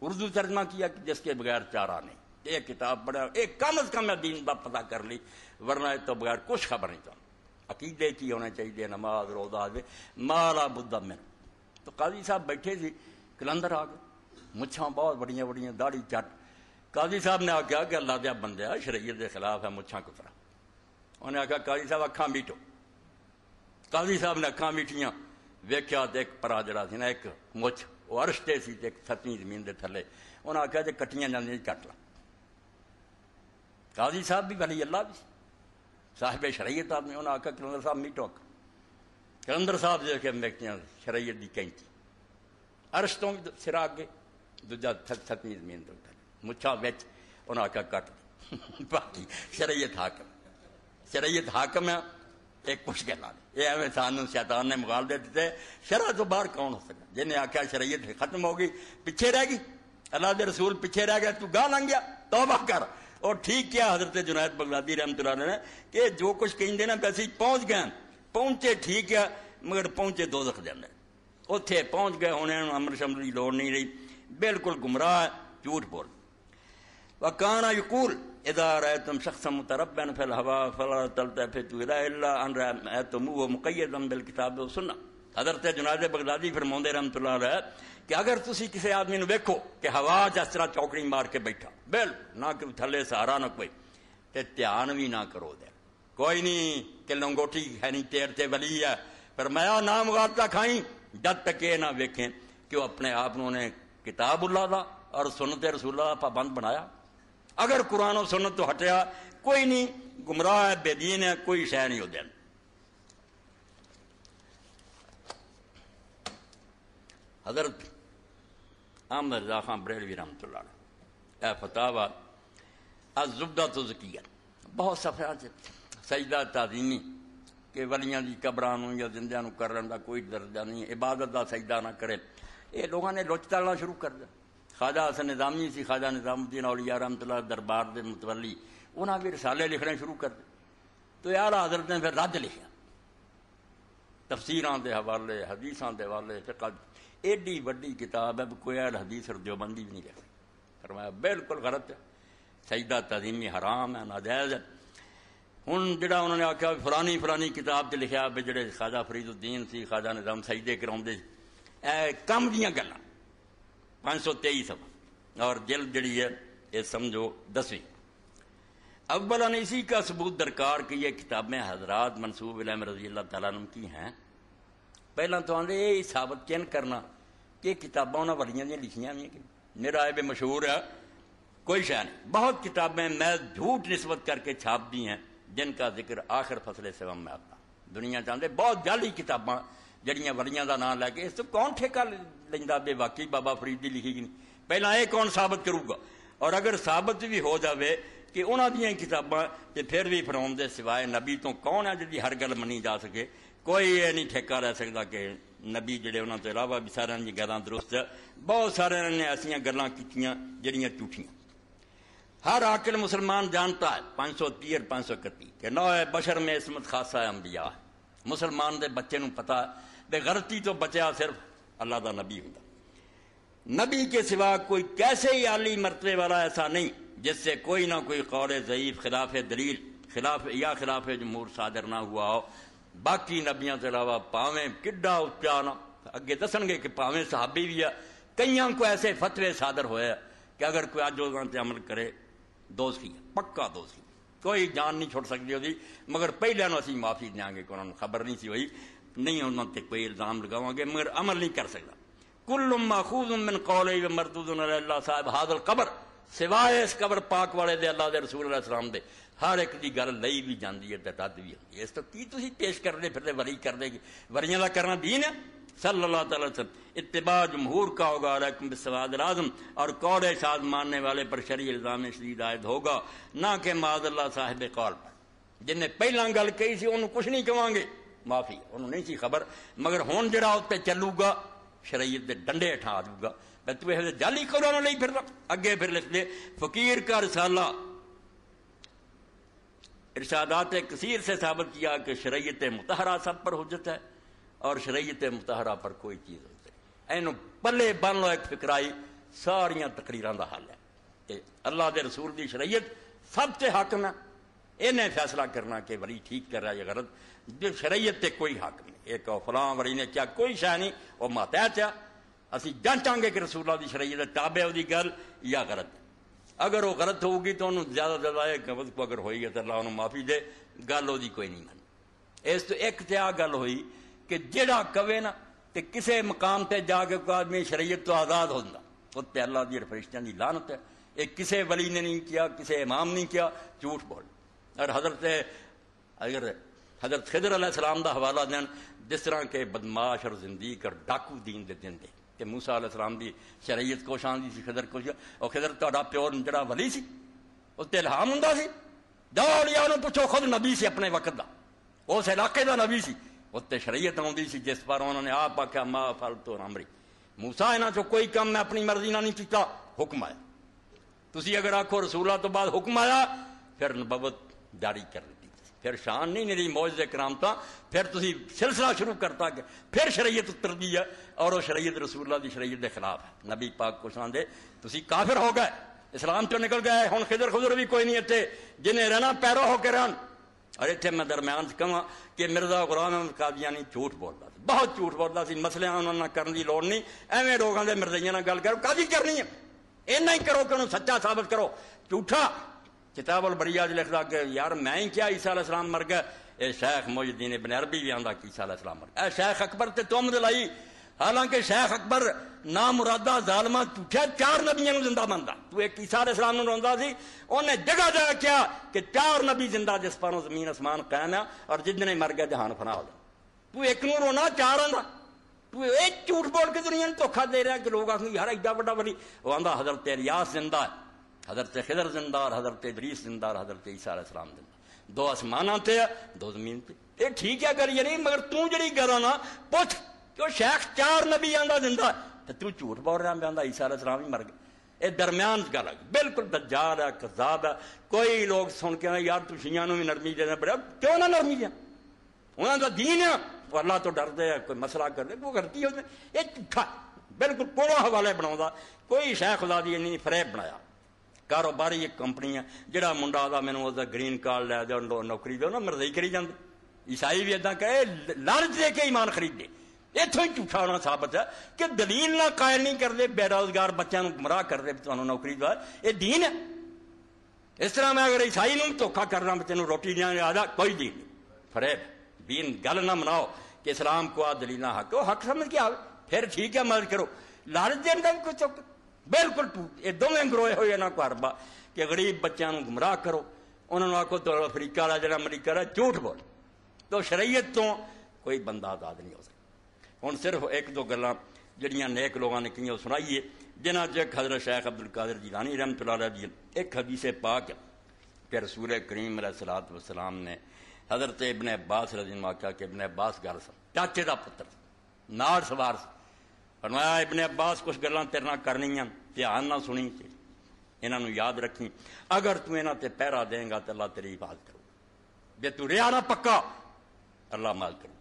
اردو ترجمہ کیا جس کے بغیر چارہ نہیں۔ یہ کتاب پڑھا ایک کم از کم میں دین کا پتہ کر لی، ورنہ تو بغیر کچھ خبر نہیں تھا۔ عقیدے کی ہونا چاہیے، نماز، روزہ مارا بدھا من تو قاضی صاحب بیٹھے سی کلندر آ گئے۔ مچھاں بہت بڑیاں بڑیاں، داڑھی چٹ۔ قاضی صاحب نے آخیا کہ اللہ دیا بندہ شریعت کے خلاف ہے، مچھاں کترا انہیں آخیا قاضی صاحب اکھاں میٹو قاضی صاحب نے اکھاں میٹیاں ویکیا تو ایک پرا جڑا سی نا، ایک مچھ۔ وہ ارشتے سی ایک ستویں زمین دے تھلے۔ انہیں آخیا جی کٹیاں جانے کٹ لا۔ قاضی صاحب بھی ولی اللہ بھی صاحب شریعت آدمی انہیں آخیا کلندر صاحب میٹو کلندر صاحب جو کہ ویکیاں شریعت دی کینچی ارش تو بھی سرا اگے دوجا ستویں زمین دے تھلے مچھا بچ انہیں آخیا کٹ۔ باقی شریعت حاکم۔ شریعت حاکم ہے، ایک کچھ گلا یہ ایویں سان شیطان نے مغال دے دیتے۔ شرح تو باہر کون ہو سکا جنہیں آخیا شریعت ختم ہو گئی، پیچھے رہ گئی۔ اللہ دے رسول پیچھے رہ گیا تو گاہ لنگ گیا۔ توبہ کر۔ اور ٹھیک کیا حضرت جنید بغدادی رحمت اللہ نے، کہ جو کچھ کہیں دینا پیسے پہنچ گئے پہنچے ٹھیک ہے، مگر پہنچے دو دکھ پہنچ گئے ہونے امر شمر کی لوڑ نہیں رہی۔ بالکل گمراہ جھوٹ بول۔ وکانا یقول، اذا رايتم شخصا متربا في الهواء فلا تلتفتوا الى الا ان رايتموه مقيدا بالكتاب والسنه حضرت جناد بغدادی فرماندے رحمت اللہ علیہ کہ اگر تسی کسی آدمی نو ویکھو کہ ہوا جس طرح چوکڑی مار کے بیٹھا، بل، نہ کہ تھلے سہارا نہ کوئی، تے دھیان بھی نہ کرو دے۔ کوئی نہیں کہ لنگوٹی ہے نہیں، تیر تے ولی ہے فرمایا نام غارتا کھائیں۔ جب تک یہ نہ ویکھیں کہ وہ اپنے آپ نے کتاب اللہ دا اور سنت رسول اللہ پابند بنایا۔ اگر قرآن و سنت تو ہٹیا، کوئی نہیں، گمراہ ہے، بے دین ہے، کوئی شہ نہیں ہو دین حضرت احمد رضا خان بریلوی رحمت اللہ علیہ، اے فتاوا الزبدہ تو ذکیت بہت سفر، سجدہ، تعظیمی۔ کہ ولیاں دی قبران یا زندیاں کرن دا کوئی درجہ نہیں عبادت دا سجدہ نہ کرے یہ لوگوں نے لوچ تلنا شروع کر دیا خواجہ حسن نظامی سی خواجہ نظام الدین اولیاء رحمۃ اللہ دربار دے متولی انہاں بھی رسالے لکھنے شروع کر دے تو یار حضرت نے پھر رد لکھا تفسیراں دے حوالے حدیثاں دے حوالے فقہ ایڈی وڈی کتاب ہے کوئی اہل حدیث اور دیوبندی بھی نہیں لکھ فرمایا بالکل غلط ہے سجدہ تعظیمی حرام ہے ناجائز ہے ہوں جڑا انہوں نے آخیا فلانی فلانی کتاب چ لکھا بھی جڑے خواجہ فرید الدین سی، خواجہ نظام سجدے کراؤندے اے کم دیاں گلاں۔ پانچ سو تیئیس اور جلد جڑی ہے یہ سمجھو دسویں۔ اکبر نے اسی کا ثبوت درکار کہ یہ کتابیں حضرات منصوب علم رضی اللہ تعالیٰ عنہ کی ہیں۔ پہلا تو آدھے یہ ثابت چین کرنا کہ کتابیں انہوں ولیاں دیا لکھیاں بھی میرا ہے مشہور ہے، کوئی شہ نہیں۔ بہت کتابیں میں جھوٹ نسبت کر کے چھاپ دی ہیں۔ جن کا ذکر آخر فصل سوم میں آتا۔ دنیا چاہتے بہت جعلی کتاباں جڑیاں ولیاں دا نام لے کے اس تو کون ٹھیکہ لینا بے واقعی بابا فرید دی لکھی گئی۔ پہلا یہ کون ثابت کروں گا؟ اور اگر ثابت بھی ہو جاوے کہ انہوں دیا کتاباں تے پھر بھی فرون دے سوائے نبی تو کون ہے جی ہر گل منی جا سکے؟ کوئی یہ نہیں ٹھیکہ رہ سکتا کہ نبی جڑے انہوں تو علاوہ بھی سارے دی گلاں درست بہت سارے نے ایسا گلاں کیتیاں جڑیاں جھوٹیاں ہر عاقل مسلمان جانتا ہے، پانچ سو تی اور پانچ سو اکتی کہ نو بشر میں عصمت خاصہ انبیاء ہے۔ مسلمان دے بچے نو پتا ہے، بے غلطی تو بچیا صرف اللہ دا نبی ہوں نبی کے سوا کوئی کیسے ہی عالی مرتبے والا ایسا نہیں، جس سے کوئی نہ کوئی قول ضعیف، خلاف دلیل، خلاف یا خلاف جمہور صادر نہ ہوا ہو۔ باقی نبیاں سے علاوہ پاویں کڈا اچانا اگے دسن گے کہ پاویں صحابی بھی ہے۔ کئیاں کو ایسے فتوے صادر ہوئے کہ اگر کوئی آج عمل کرے دوستی پکا دوستی کوئی جان نہیں چھوڑ سکتی ہوتی، مگر پہلے نو اسی معافی دیا گے کہ خبر نہیں سی ہوئی۔ نہیں، انہوں تے کوئی الزام لگاواں گے، مگر عمل نہیں کر سکتا۔ کل ماخوذ من قول مردود اللہ صاحب حاضر قبر سوائے اس قبر پاک والے دے، اللہ دے، رسول اللہ السلام دے۔ ہر ایک دی گل لئی بھی جاندی ہے، تے رد بھی ہوندی ہے۔ اس تو کی تسی پیش کر دے پھر ولی کر دے وریاں دا کرنا دین ہے۔ صلی اللہ تعالی وسلم، اتباع جمہور کا ہوگا، علیکم بالسواد العظم، اور قول شاد ماننے والے پر شرعی الزام شدید عائد ہوگا، نہ کہ معاذ اللہ صاحب قول پر۔ جن نے پہلا گل کہی سی، انہوں کچھ نہیں کہاں گے۔ معافی، انہوں نہیں سی خبر، مگر ہون جڑا اس پہ چلو گا، شریعت دے ڈنڈے اٹھا دوں گا۔ میں تو یہ جعلی قرآن نہیں پھر اگے پھر لکھ دے، فقیر کا رسالہ۔ ارشادات کثیر سے ثابت کیا کہ شریعت متحرہ سب پر حجت ہے۔ اور شریعت متحرہ پر کوئی چیز ہوتی ہے اینو پلے بن لو ایک فکرائی، ساریاں تقریران دا حال ہے۔ کہ اللہ دے رسول دی شریعت سب سے حاکم ہے انہیں فیصلہ کرنا کہ ولی ٹھیک کر رہا ہے یا غلط شریعت تے کوئی حق نہیں۔ ایک فلاں ولی نے کیا کوئی شہ نہیں وہ ماتحت ہے اسی جانچاں گے کہ رسول اللہ دی شریعت تابع دی گل یا غلط۔ اگر وہ غلط ہوگی تو انہوں زیادہ زیادہ ہے کہ اگر ہوئی ہے تو اللہ انہوں معافی دے، گل وہ کوئی نہیں من اس تو ایک تے آ گل ہوئی کہ جڑا کہے نا کہ کسے مقام تے جا کے کوئی آدمی شریعت تو آزاد ہوتا اس پہ اللہ دی فرشتوں دی لانت ہے۔ یہ کسے ولی نے نہیں کیا، کسے امام نہیں کیا، جھوٹ بول۔ اور حضرت، اگر حضرت خضر علیہ السلام دا حوالہ دین، جس طرح کے بدماش اور زندگی اور ڈاکو دین دے دین دے، کہ موسا علیہ السلام دی شریعت کو شان دی سی، خضر کو اور خضر تا پیور جڑا ولی سی، اس تے الہام ہوندا سی۔ جاؤ لیا انہوں پوچھو، خود نبی سی اپنے وقت دا۔ اس علاقے دا نبی سی۔ اس تے شریعت آندی سی جس پر انہوں نے آپ آخیا ما فل تو رامری موسا یہاں چو کوئی کم میں اپنی مرضی نہ نہیں کیتا، حکم آیا۔ تسی اگر آخو رسولہ تو بعد حکم آیا، پھر نبوت جاری کر پھر شان نہیں میری موج دے کرام پھر تسی سلسلہ شروع کرتا کہ پھر شریعت اتر ہے اور وہ شریعت رسول اللہ دی شریعت دے خلاف ہے۔ نبی پاک کو شان دے تسی کافر ہو گئے، اسلام تو نکل گئے ہوں خضر خضر بھی کوئی نہیں اتنے جنہیں رہنا پیرو ہو کے رہن۔ اور اتنے میں درمیان کہاں کہ مرزا غلام احمد قادیانی یعنی جھوٹ بولتا سی، بہت جھوٹ بولتا سی، مسئلے انہوں نے کرنے کی لوڑ نہیں، ایویں لوگوں کے مرزائیاں گل کرو کدی کرنی ہے۔ اینا ہی کرو کہ انہوں سچا ثابت کرو۔ جھوٹا، کتاب البریا جو لکھتا کہ یار میں ہی کیا عیسیٰ علیہ السلام مر گیا اے شیخ موج الدین ابن عربی بھی آندا کہ عیسیٰ علیہ السلام مر گیا اے شیخ اکبر تے تم دلائی حالانکہ شیخ اکبر نام مرادہ ظالمہ جھوٹیا چار نبیوں زندہ بنتا تو ایک عیسیٰ علیہ السلام نے روندا سی۔ انہیں جگہ جگہ کیا کہ چار نبی زندہ جس پر زمین اسمان قائم ہے اور جتنے مر گیا جہان فنا ہو تو ایک نو رونا چار آندا۔ تو ایک جھوٹ بول کے دنیا نے دھوکھا دے رہا کہ لوگ آخر یار ایڈا بڑا بڑی وہ آندا حضرت ریاض زندہ ہے۔ حضرت خضر زندہ اور حضرت ادریس زندہ اور حضرت عیسیٰ علیہ السلام زندہ۔ دو آسماناں تے دو زمین تے۔ یہ ٹھیک ہے گل یہ نہیں مگر تو جڑی گل نا، پوچھ کہ شیخ چار نبی آندا زندہ تے تو جھوٹ بول رہا میں آندا عیسیٰ علیہ السلام ہی مر گئے۔ اے درمیان گل ہے۔ بالکل دجال ہے، کذاب ہے۔ کوئی لوگ سن کے یار تو شیعہ نو بھی نرمی دینا پڑے کیوں نہ نرمی دیا انہاں دا دین ہے۔ وہ اللہ تو ڈردے ہے کوئی مسئلہ کر دے وہ غلطی ہوتے یہ جھوٹا بالکل کوڑا حوالے بناਉਂدا کوئی شیخ خدا دی نہیں فریب بنایا۔ کاروباری ایک کمپنی ہے جہاں منڈا آتا مینو اس گرین کارڈ لے دو نوکری دو نا مرضی کری جاندے عیسائی بھی ادا کہ لالچ دے کے ایمان خرید دے اتوں ہی جھوٹا ہونا ثابت ہے کہ دلیل نہ قائل نہیں کرتے بے روزگار بچوں گمراہ کر دے تمہیں نوکری دو یہ دین ہے۔ اس طرح میں اگر عیسائی نو دھوکھا کرنا بچے روٹی دیا آدھا کوئی دین نہیں۔ فریب، دین، گل نہ مناؤ کہ اسلام کو آ دلیل حق وہ حق سمجھ کے آئے پھر ٹھیک ہے، مدد کرو۔ لالچ دین کا بھی کچھ چوک بالکل ٹوٹ۔ یہ دونوں گروہ ہوئے نہ کاربا کہ غریب بچوں گمراہ کرو۔ انہوں نے آخو افریقہ والا جڑا امریکہ والا جھوٹ بول تو شریعت تو کوئی بندہ آزاد نہیں ہو سکتا۔ ہوں صرف ایک دو گلاں جڑیاں نیک لوگوں نے کی سنائیے جنہ چ حضرت شیخ عبد القادر جیلانی رحمت اللہ علیہ ایک حدیث پاک کہ رسول کریم علیہ السلاۃ وسلام نے حضرت ابن عباس رضی اللہ کیا کہ ابن عباس گل سن، چاچے دا پتر ناڑ سوار فرمایا، ابن عباس کچھ گلاں تیرے نال کرنیاں دھیان نہ سنی انہاں نو یاد رکھی، اگر تو انہاں تے پہرا دیں گا تے اللہ تیری حفاظت کرو۔ جے تو رہا نہ پکا، اللہ مال کرو۔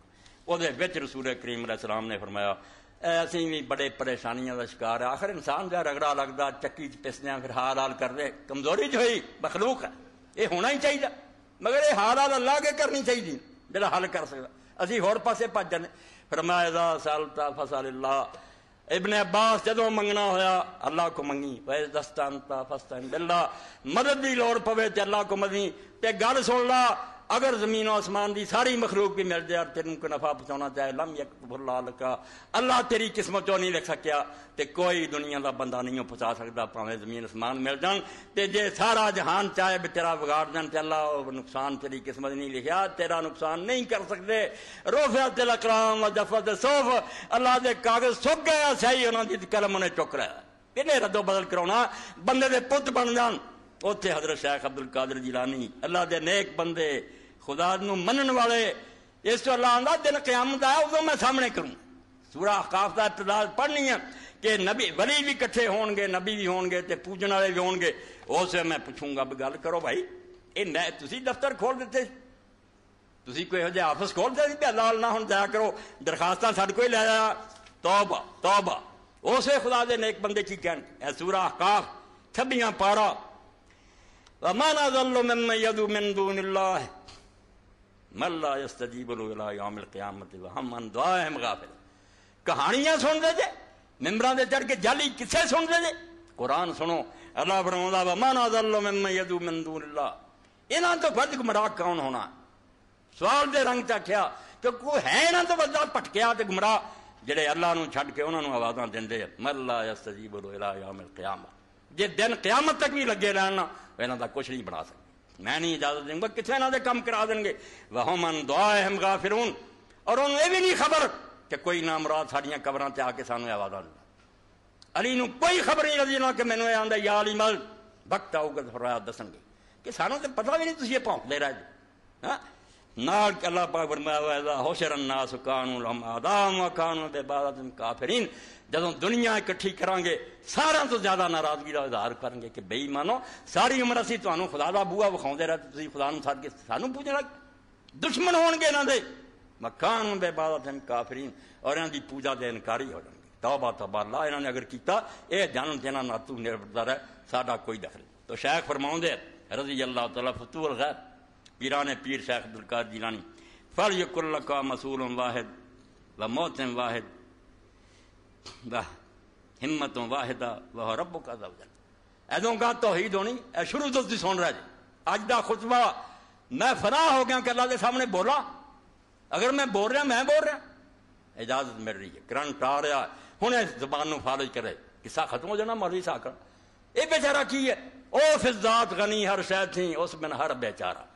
او وچ رسول کریم علیہ السلام نے فرمایا اسی بھی بڑے پریشانیاں دا شکار ہے آخر انسان جا رگڑا لگدا چکی چ پسدیاں پھر حال حال کر دے کمزوری جو ہوئی مخلوق ہے یہ ہونا ہی چاہیے مگر یہ حال حال اللہ کے کرنی چاہیے جڑا حل کر سکتا اسی ہور پاسے بھج جانے فرمایا اذا سالتا فصل اللہ ابن عباس جدو منگنا ہویا اللہ کو منگی ویس دستانتا فستان باللہ مدد دی لوڑ پوے تے اللہ کو مدنی تے گل سن لا اگر زمین و آسمان دی ساری مخلوق بھی مل جائے تیروں کو نفع پہنچانا چاہے، لم یک اللہ لکا۔ اللہ تیری قسمت چو نہیں لکھ سکیا؟ تے کوئی دنیا دا بندہ نہیں پہنچا سکتا پاوے زمین آسمان مل جان۔ تے جے سارا جہان چاہے بھی تیرا بگاڑ جان تے اللہ نقصان تیری قسمت نہیں لکھیا، تیرا نقصان نہیں کر سکتے روفیا تل اکرام و جفت صوف۔ اللہ دے کاغذ سک گیا، صحیح انہوں دی قلم انہیں چک رہا ہے۔ انہیں ردو بدل کرونا بندے دے پت بن جان۔ اوتھے حضرت شیخ عبد القادر جیلانی، اللہ دے نیک بندے خدا نو منن والے، اس تو اللہ آندا دن قیامت آیا ادو میں سامنے کروں۔ سورہ احقاف دا ابتدا پڑھنی ہے کہ نبی ولی بھی کٹھے ہون گے، نبی بھی ہون گے تے پوجن والے بھی ہون گے۔ اسے میں پوچھوں گا بھی گل کرو بھائی، اے نہ تسی دفتر کھول دیتے؟ تسی کوئی ہو آفس کھول دے؟ بھی اللہ نہ ہن جایا کرو۔ درخواستاں ساڈ کوئی لے جایا۔ توبہ توبہ۔ اسے خدا دے نیک بندے کی کہن، اے سورہ احقاف چھبیاں پارا۔ وما نظل ممن يدعو من دون الله من لا يستجيب له الى يوم القيامه وهم عن دعائهم غافل کہانیاں سن دے جے ممبراں دے چڑھ کے جعلی کسے سن دے جے قرآن سنو، اللہ فرماوندا وما نظل ممن يدعو من دون الله انہاں تو فرد گمراہ کون ہونا؟ سوال دے رنگ چکھیا کہ کوئی ہے انہاں تو بندہ پٹکیا تے گمراہ؟ جڑے اللہ نو چھڈ کے انہاں نو آوازاں دیندے من لا يستجيب له الى يوم القيامه جے دن قیامت تک بھی لگے رہنا انہوں کا کچھ نہیں بنا سکتے میں نہیں اجازت دوں گا کتنے نہ دے کم کرا دیں گے۔ وہ من دعا ہم غافرون اور انہوں یہ بھی نہیں خبر کہ کوئی نام رات ساڑیاں قبراں تے آ کے سانو آواز دے علی نو کوئی خبر نہیں رضی اللہ کہ مینوں اے آندا یا علی مل، وقت آؤ گا فرمایا دسن گے۔ کہ سانو تے پتہ بھی نہیں تسی یہ پونک دے رہے جی ہاں؟ نال کہ اللہ پاک فرمایا وا حشر الناس کانوا لهم آدم وكانوا بعبادت کافرین. جدو دنیا اکٹھی کریں گے سارا تو زیادہ ناراضگی کا اظہار کریں گے کہ بئی مانو ساری عمر اسی تمہیں خدا کا بوا وکھاؤ رہے تھی خدا نو سد کے سانو پوچھنا دشمن ہون گے یہاں دے۔ مکان بے بادت کافرین، اور یہاں دی پوجا دے انکاری ہو جائیں گے۔ توبہ توبہ اللہ انہوں نے اگر کیتا، اے جان جنا نہ تو نربر ہے ساڈا کوئی دخل تو شیخ فرماؤں دے رضی اللہ تعالیٰ فتو الغیر پیران پیر شیخ عبدالقادر جیلانی۔ فل یکل کا مسول واحد و موت واحد ہمتوں واحدہ وہ رب کا زوجل ایدوں کا توحید ہونی، اے شروع تو تھی سن رہا جی۔ اج دا خطبہ میں فنا ہو گیا کہ اللہ کے سامنے بولا۔ اگر میں بول رہا، میں بول رہا۔ اجازت مل رہی ہے کرنٹ آ رہا۔ ہوں زبان نو فالج کرے۔ قصہ ختم ہو جانا مولوی صاحب کر۔ یہ بیچارہ کی ہے؟ او فضات غنی، ہر شاید تھی اس میں ہر بیچارہ۔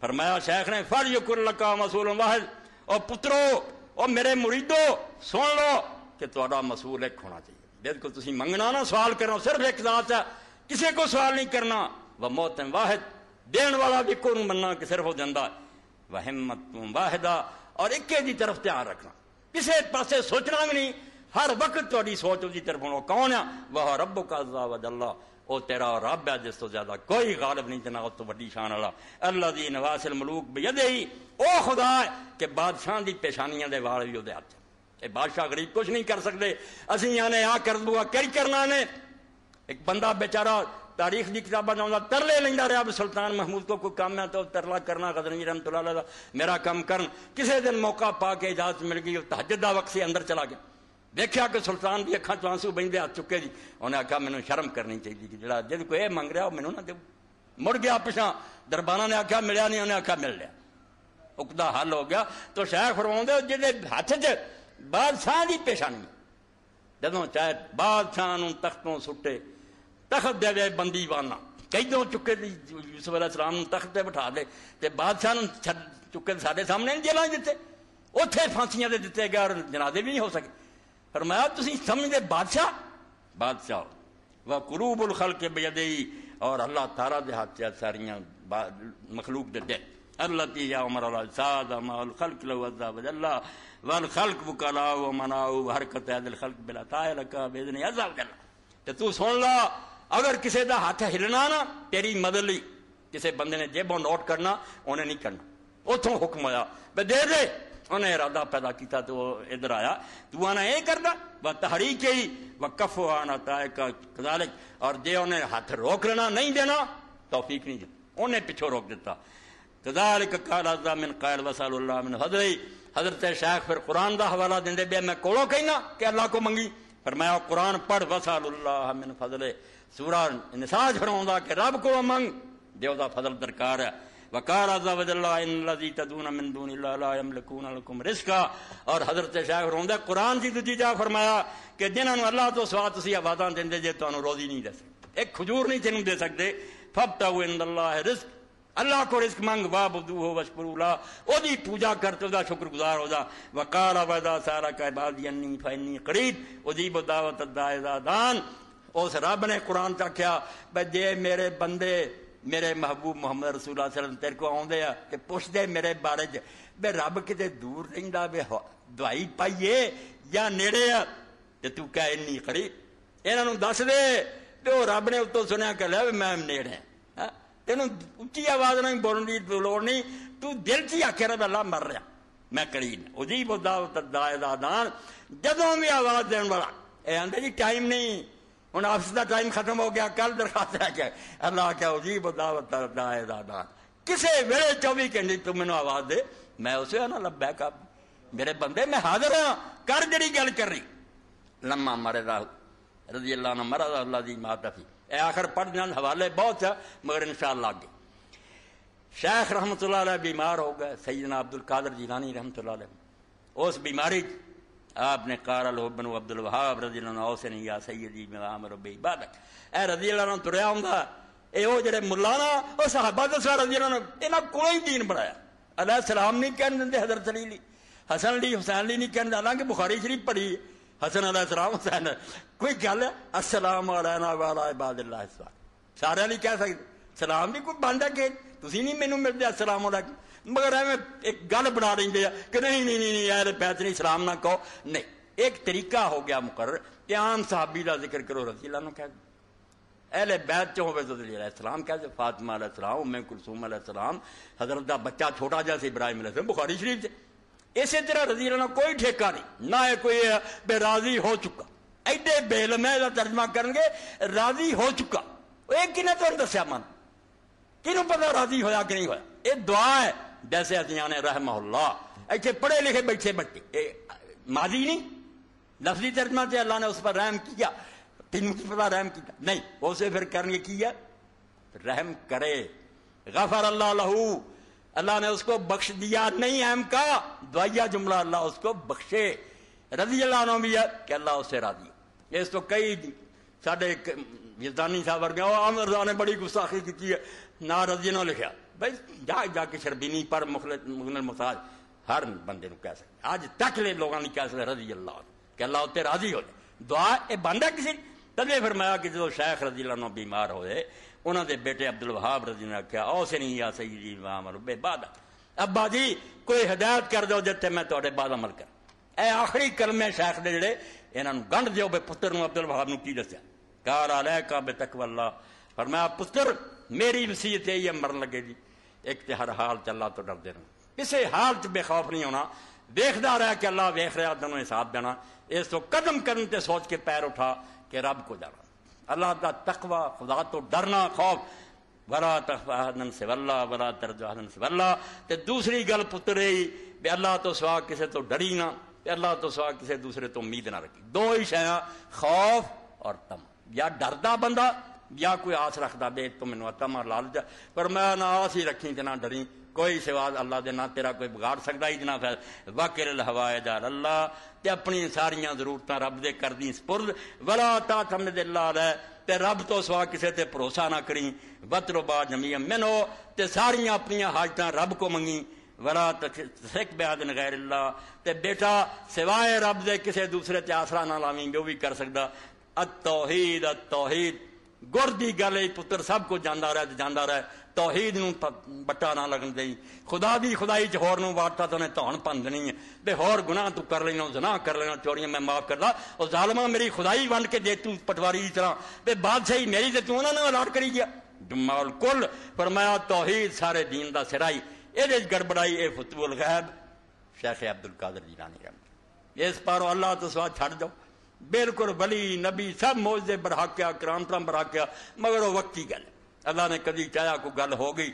فرمایا، شیخ نے فر یکر لکا مسول واحد۔ او پترو، او میرے مریدو، سن لو کہ تا مسول ایک ہونا چاہیے۔ بالکل تھی منگنا نا، سوال کرنا، صرف ایک ذات ہے۔ کسی کو سوال نہیں کرنا۔ وہ موت واحد، دین والا بھی کو مننا کہ صرف ہو جاتا وہ ہمت واحدہ۔ اور ایک دی طرف دھیان رکھنا۔ کسی پاسے سوچنا بھی نہیں۔ ہر وقت تاری سوچ دی طرف ہونا کون ہے؟ وہ رب کا اللہ او تیرا رب ہے جس تو زیادہ کوئی غالب نہیں جنا تو بڑی شان والا۔ اللہ دی نواس الملوک بیدے ہی او خدا ہے کہ بادشاہ دی پیشانیاں دے وال بھی وہ ہاتھ اے بادشاہ غریب کچھ نہیں کر سکتے اسی آنے آ کر دوں کری کرنا نے۔ ایک بندہ بیچارہ تاریخ کی کتابیں جاؤں ترلے لینا رہا اب سلطان محمود کو کوئی کام ہے تو ترلا کرنا قدر رحمت اللہ علیہ میرا کام کرن۔ کسی دن موقع پا کے اجازت مل گئی تحجد دا وقت سے اندر چلا گیا۔ دیکھا کہ سلطان بھی اکھا چانسو بہندے ہاتھ چکے جی۔ انہیں آخیا مینو شرم کرنی چاہیے کہ جی۔ جڑا جی کوئی یہ منگ رہا وہ مینو نہ دو مڑ گیا پچھا دربانہ نے آخیا ملیا نہیں، انہیں آخیا مل لیا۔ اکدا حل ہو گیا۔ تو شہر فرما جی ہاتھ چ بادشاہ کی پیشانی۔ جدو چاہے بادشاہ تختوں سٹے، تخت دے دے بندی وانا کئی چکے یوسف علیہ السلام تخت تے بٹھا دے۔ تے بادشاہ چکے سارے سامنے جیل دیتے اتنے پھانسیاں دے دیتے گئے اور جنازے بھی نہیں ہو سکے۔ فرمایا تھی سمجھتے بادشاہ؟ بادشاہ وہ قروب الخل کے بے اور اللہ تعالیٰ دے ہاتھ ساریاں مخلوق دے دے۔ اللہ تی یا عمر اللہ ساد ما الخلق لو عذاب اللہ والخلق وکلا و مناو حرکت ہے الخلق بلا تائل کا باذن عذاب اللہ تے تو سن لا، اگر کسی دا ہاتھ ہلنا نا، تیری مدد لی۔ کسی بندے نے جیبوں نوٹ کرنا، انہیں نہیں کرنا۔ اتوں حکم آیا بے دے دے۔ انہیں ارادہ پیدا کیتا تو وہ ادھر آیا۔ تو آنا یہ کرنا وہ تحریک ہی وہ کف آنا تائے کا کذالک، اور جے انہیں ہاتھ روک لینا، نہیں دینا، توفیق نہیں دیتا انہیں پیچھو روک دیتا۔ کذالک قال ذا من قائل وصل اللہ من حضرت حضرت شیخ پھر قرآن دا حوالہ دیں دے بے میں کولو کہنا کہ اللہ کو منگی۔ فرمایا، قرآن پڑھ وصل اللہ من فضل۔ سورہ نساج فرماؤں کہ رب کو منگ۔ دیو دا فضل درکار ہے۔ وقال عز وجل ان الذي تدعون من دون الله لا يملكون لكم رزقا. اور حضرت شیخ روندا قرآن دی دوجی جا فرمایا کہ جنہاں نو اللہ تو سوا تسی آوازاں دیندے جے تانوں روزی نہیں دے سکتے۔ ایک کھجور نہیں تینوں دے سکتے۔ فبتغوا عند الله رزق اللہ کو رزق مانگ وا بدو ہو وشکر اللہ او دی پوجا کر تو دا شکر گزار ہو جا وقال ودا سارا کا عبادی انی فانی قریب او دی جی دعوت الداعی دان اس رب نے قرآن چکھیا بے جے میرے بندے میرے محبوب محمد رسول اللہ صلی اللہ علیہ وسلم تیرے کو آندے آ، کہ پوچھ دے میرے بارے چ بے رب کتے دور رہندا بے دعائی پائیے یا نیڑے آ۔ تے تو کہے انی قریب، انہاں نوں دس دے، تے او رب نے اتوں سنیا کہ لے میں نیڑے ہاں تینوں اچھی آواز نہیں بولن دی لوڑ نہیں تو دل چ آکھے رب اللہ مر رہا، میں قریب اجیب دعوت دائے دان جدوں بھی آواز دین والا، اے آندے جی ٹائم نہیں ہوں آفس کا ٹائم ختم ہو گیا، کل درخواست ہے کہ اللہ کیا عجیب دعوت دائے دان کسے ویلے چوبی گھنٹے تو مینو آواز دے، میں اسے نہ لبا کا میرے بندے، میں حاضر ہاں۔ کر جڑی گل کر رہی۔ لما مرے دا رضی اللہ عنہ مرا اللہ دی مات فی اے آخر پڑھ جان حوالے بہت ہے، مگر انشاءاللہ آگے۔ شیخ رحمت اللہ علیہ بیمار ہو گئے، سیدنا عبد القادر جیلانی رحمت اللہ علیہ۔ اس بیماری آپ نے قال الحبن عبد الوهاب رضی اللہ عنہ سے نہیں، یا سیدی مقام رب عبادت۔ اے رضی اللہ عنہ تریا ہوندا اے او جڑے مولانا، او صحابہ دے سارے رضی اللہ عنہ، انہاں کوئی دین بنایا۔ علیہ السلام نہیں کہن دندے حضرت علی لی۔ حسن علی، حسین علی نہیں کہن حالانکہ بخاری شریف پڑھی حسن علیہ السلام، حسین کوئی گل ہے؟ السلام علینا وعلی عباد اللہ السلام۔ سارے علی کہہ سکتے سلام بھی کوئی بانڈا کہ تسی نہیں مینوں ملدے السلام علیکم۔ مگر ایویں ایک گل بنا رہی ہے کہ نہیں نہیں نہیں یار پیت نہیں، سلام نہ کہو۔ نہیں، ایک طریقہ ہو گیا مقرر کہ عام صحابی کا ذکر کرو، رضی اللہ عنہ کہہ دو۔ اہل بیت چ ہوے تو علیہ السلام کہہ دو، فاطمہ علیہ السلام، ام کلثوم علیہ السلام، حضرت دا بچہ چھوٹا جا سی ابراہیم علیہ السلام، بخاری شریف سے۔ اسی طرح رضی اللہ عنہ کوئی ٹھیکہ نہیں، نہ کوئی بے راضی ہو چکا۔ ایڈے بے لمحے کا ترجمہ کرن گے، راضی ہو چکا۔ ایک کنے تو دسیا من، کنوں پتہ راضی ہویا کہ نہیں ہویا؟ یہ دعا ہے۔ جیسے اتیاں یعنی رحمہ اللہ۔ ایتھے پڑھے لکھے بیٹھے بچے ماضی نہیں؟ لفظی ترجمہ سے اللہ نے اس پر رحم کیا۔ تین کی رحم کیا۔ نہیں، وہ اسے پھر کرنے کیا رحم کرے۔ غفر اللہ لہو۔ اللہ نے اس کو بخش دیا۔ نہیں اہم کا دعائیا جملہ اللہ اس کو بخشے۔ رضی اللہ عنہ بھی کہ اللہ اس سے راضی اس تو کئی ساڈے یزدانی صاحب ورگے عامر نے بڑی گستاخی کی ہے۔ نہ رضی نہ لکھا۔ بھائی، جا جا کے شربینی پر مغل محتاج ہر بندے نو کہہ سکتے آج تک لے لوگوں نے کہہ سکتے رضی اللہ کہ اللہ اتنے راضی ہو جائے۔ دعا یہ بند ہے کسی تبھی فرمایا کہ جب شیخ رضی اللہ عنہ بیمار ہوئے انہوں دے بیٹے عبد الوہاب رضی اللہ نے کہا او سے نہیں، یا سیدی امام رب بعد ابا جی کوئی ہدایت کر دو جتے میں تواڈے بعد عمل کر اے آخری کلمے شیخ دے جڑے، انہاں نو گنڈ دیو، بے پتر نو عبد الوہاب نو کی دسیا؟ قال علیکا بتقوی اللہ۔ فرمایا، پتر، میری وصیت ہے یہ مرن لگے جی۔ ایک تے ہر حال چ اللہ تو ڈردے رہو۔ کسی حال چ بے خوف نہیں ہونا۔ دیکھتا رہا کہ اللہ ویخ رہا، دنوں حساب دینا۔ اس تو قدم کرن تے سوچ کے پیر اٹھا کہ رب کو جانا اللہ دا تقوی، خدا تو ڈرنا خوف۔ ورا تخواہدن سے واللہ ورا ترجوہدن سے واللہ تے دوسری گل پتر رہی بے اللہ تو سوا کسے تو ڈری نہ۔ بے اللہ تو سوا کسے دوسرے تو امید نہ رکھی۔ دو ہی شیاں، خوف اور تم۔ یا ڈردا بندہ یا کوئی آس رکھتا، بے تو مینو تما لالچ پر میں نہ آس ہی رکھی تے نہ ڈری کوئی سوا اللہ دے نہ تیرا کوئی بگاڑ سکتا ہی جنا فیل وکر الہوائے جار اللہ تے اپنی ساریاں ضرورتاں رب دے کر دی سپرد۔ ولا تا تھمنے دے اللہ رہ تے رب تو سوا کسے تے بھروسہ نہ کریں۔ بترو با جميع منو تے ساریاں اپنی حاجتاں رب کو منگی ولا تشرک بعد غیر اللہ تے بیٹا، سوائے رب دے کسے دوسرے تے آسرا نہ لاویں، جو بھی کر سکدا۔ التوحید التوحید گر دی گل پتر سب کو جانا رہا جانا رہا توحید نو بٹا نہ لگن دئی۔ خدا دی خدائی چ ہور نو واٹا تو نے تون پندنی ہے۔ بے ہور گناہ تو کر لینا، زنا کر لینا، چوریاں میں معاف کردا او ظالما میری خدائی ون کے دے تو پٹواری دی طرح۔ بے بادشاہی میری تے تو نہ الاٹ کری گیا۔ جمال کل فرمایا، توحید سارے دین دا سرائی اے دے گڑبڑائی، اے فتو الغیب۔ شیخ عبد القادر جیلانی رحمت اس پارو اللہ تو سوا چھڑ جاؤ۔ بالکل ولی، نبی سب موجے برحقیا کرامتم برحقیا مگر وہ وقتی گل اللہ نے کدی چاہیا کو گل ہو گئی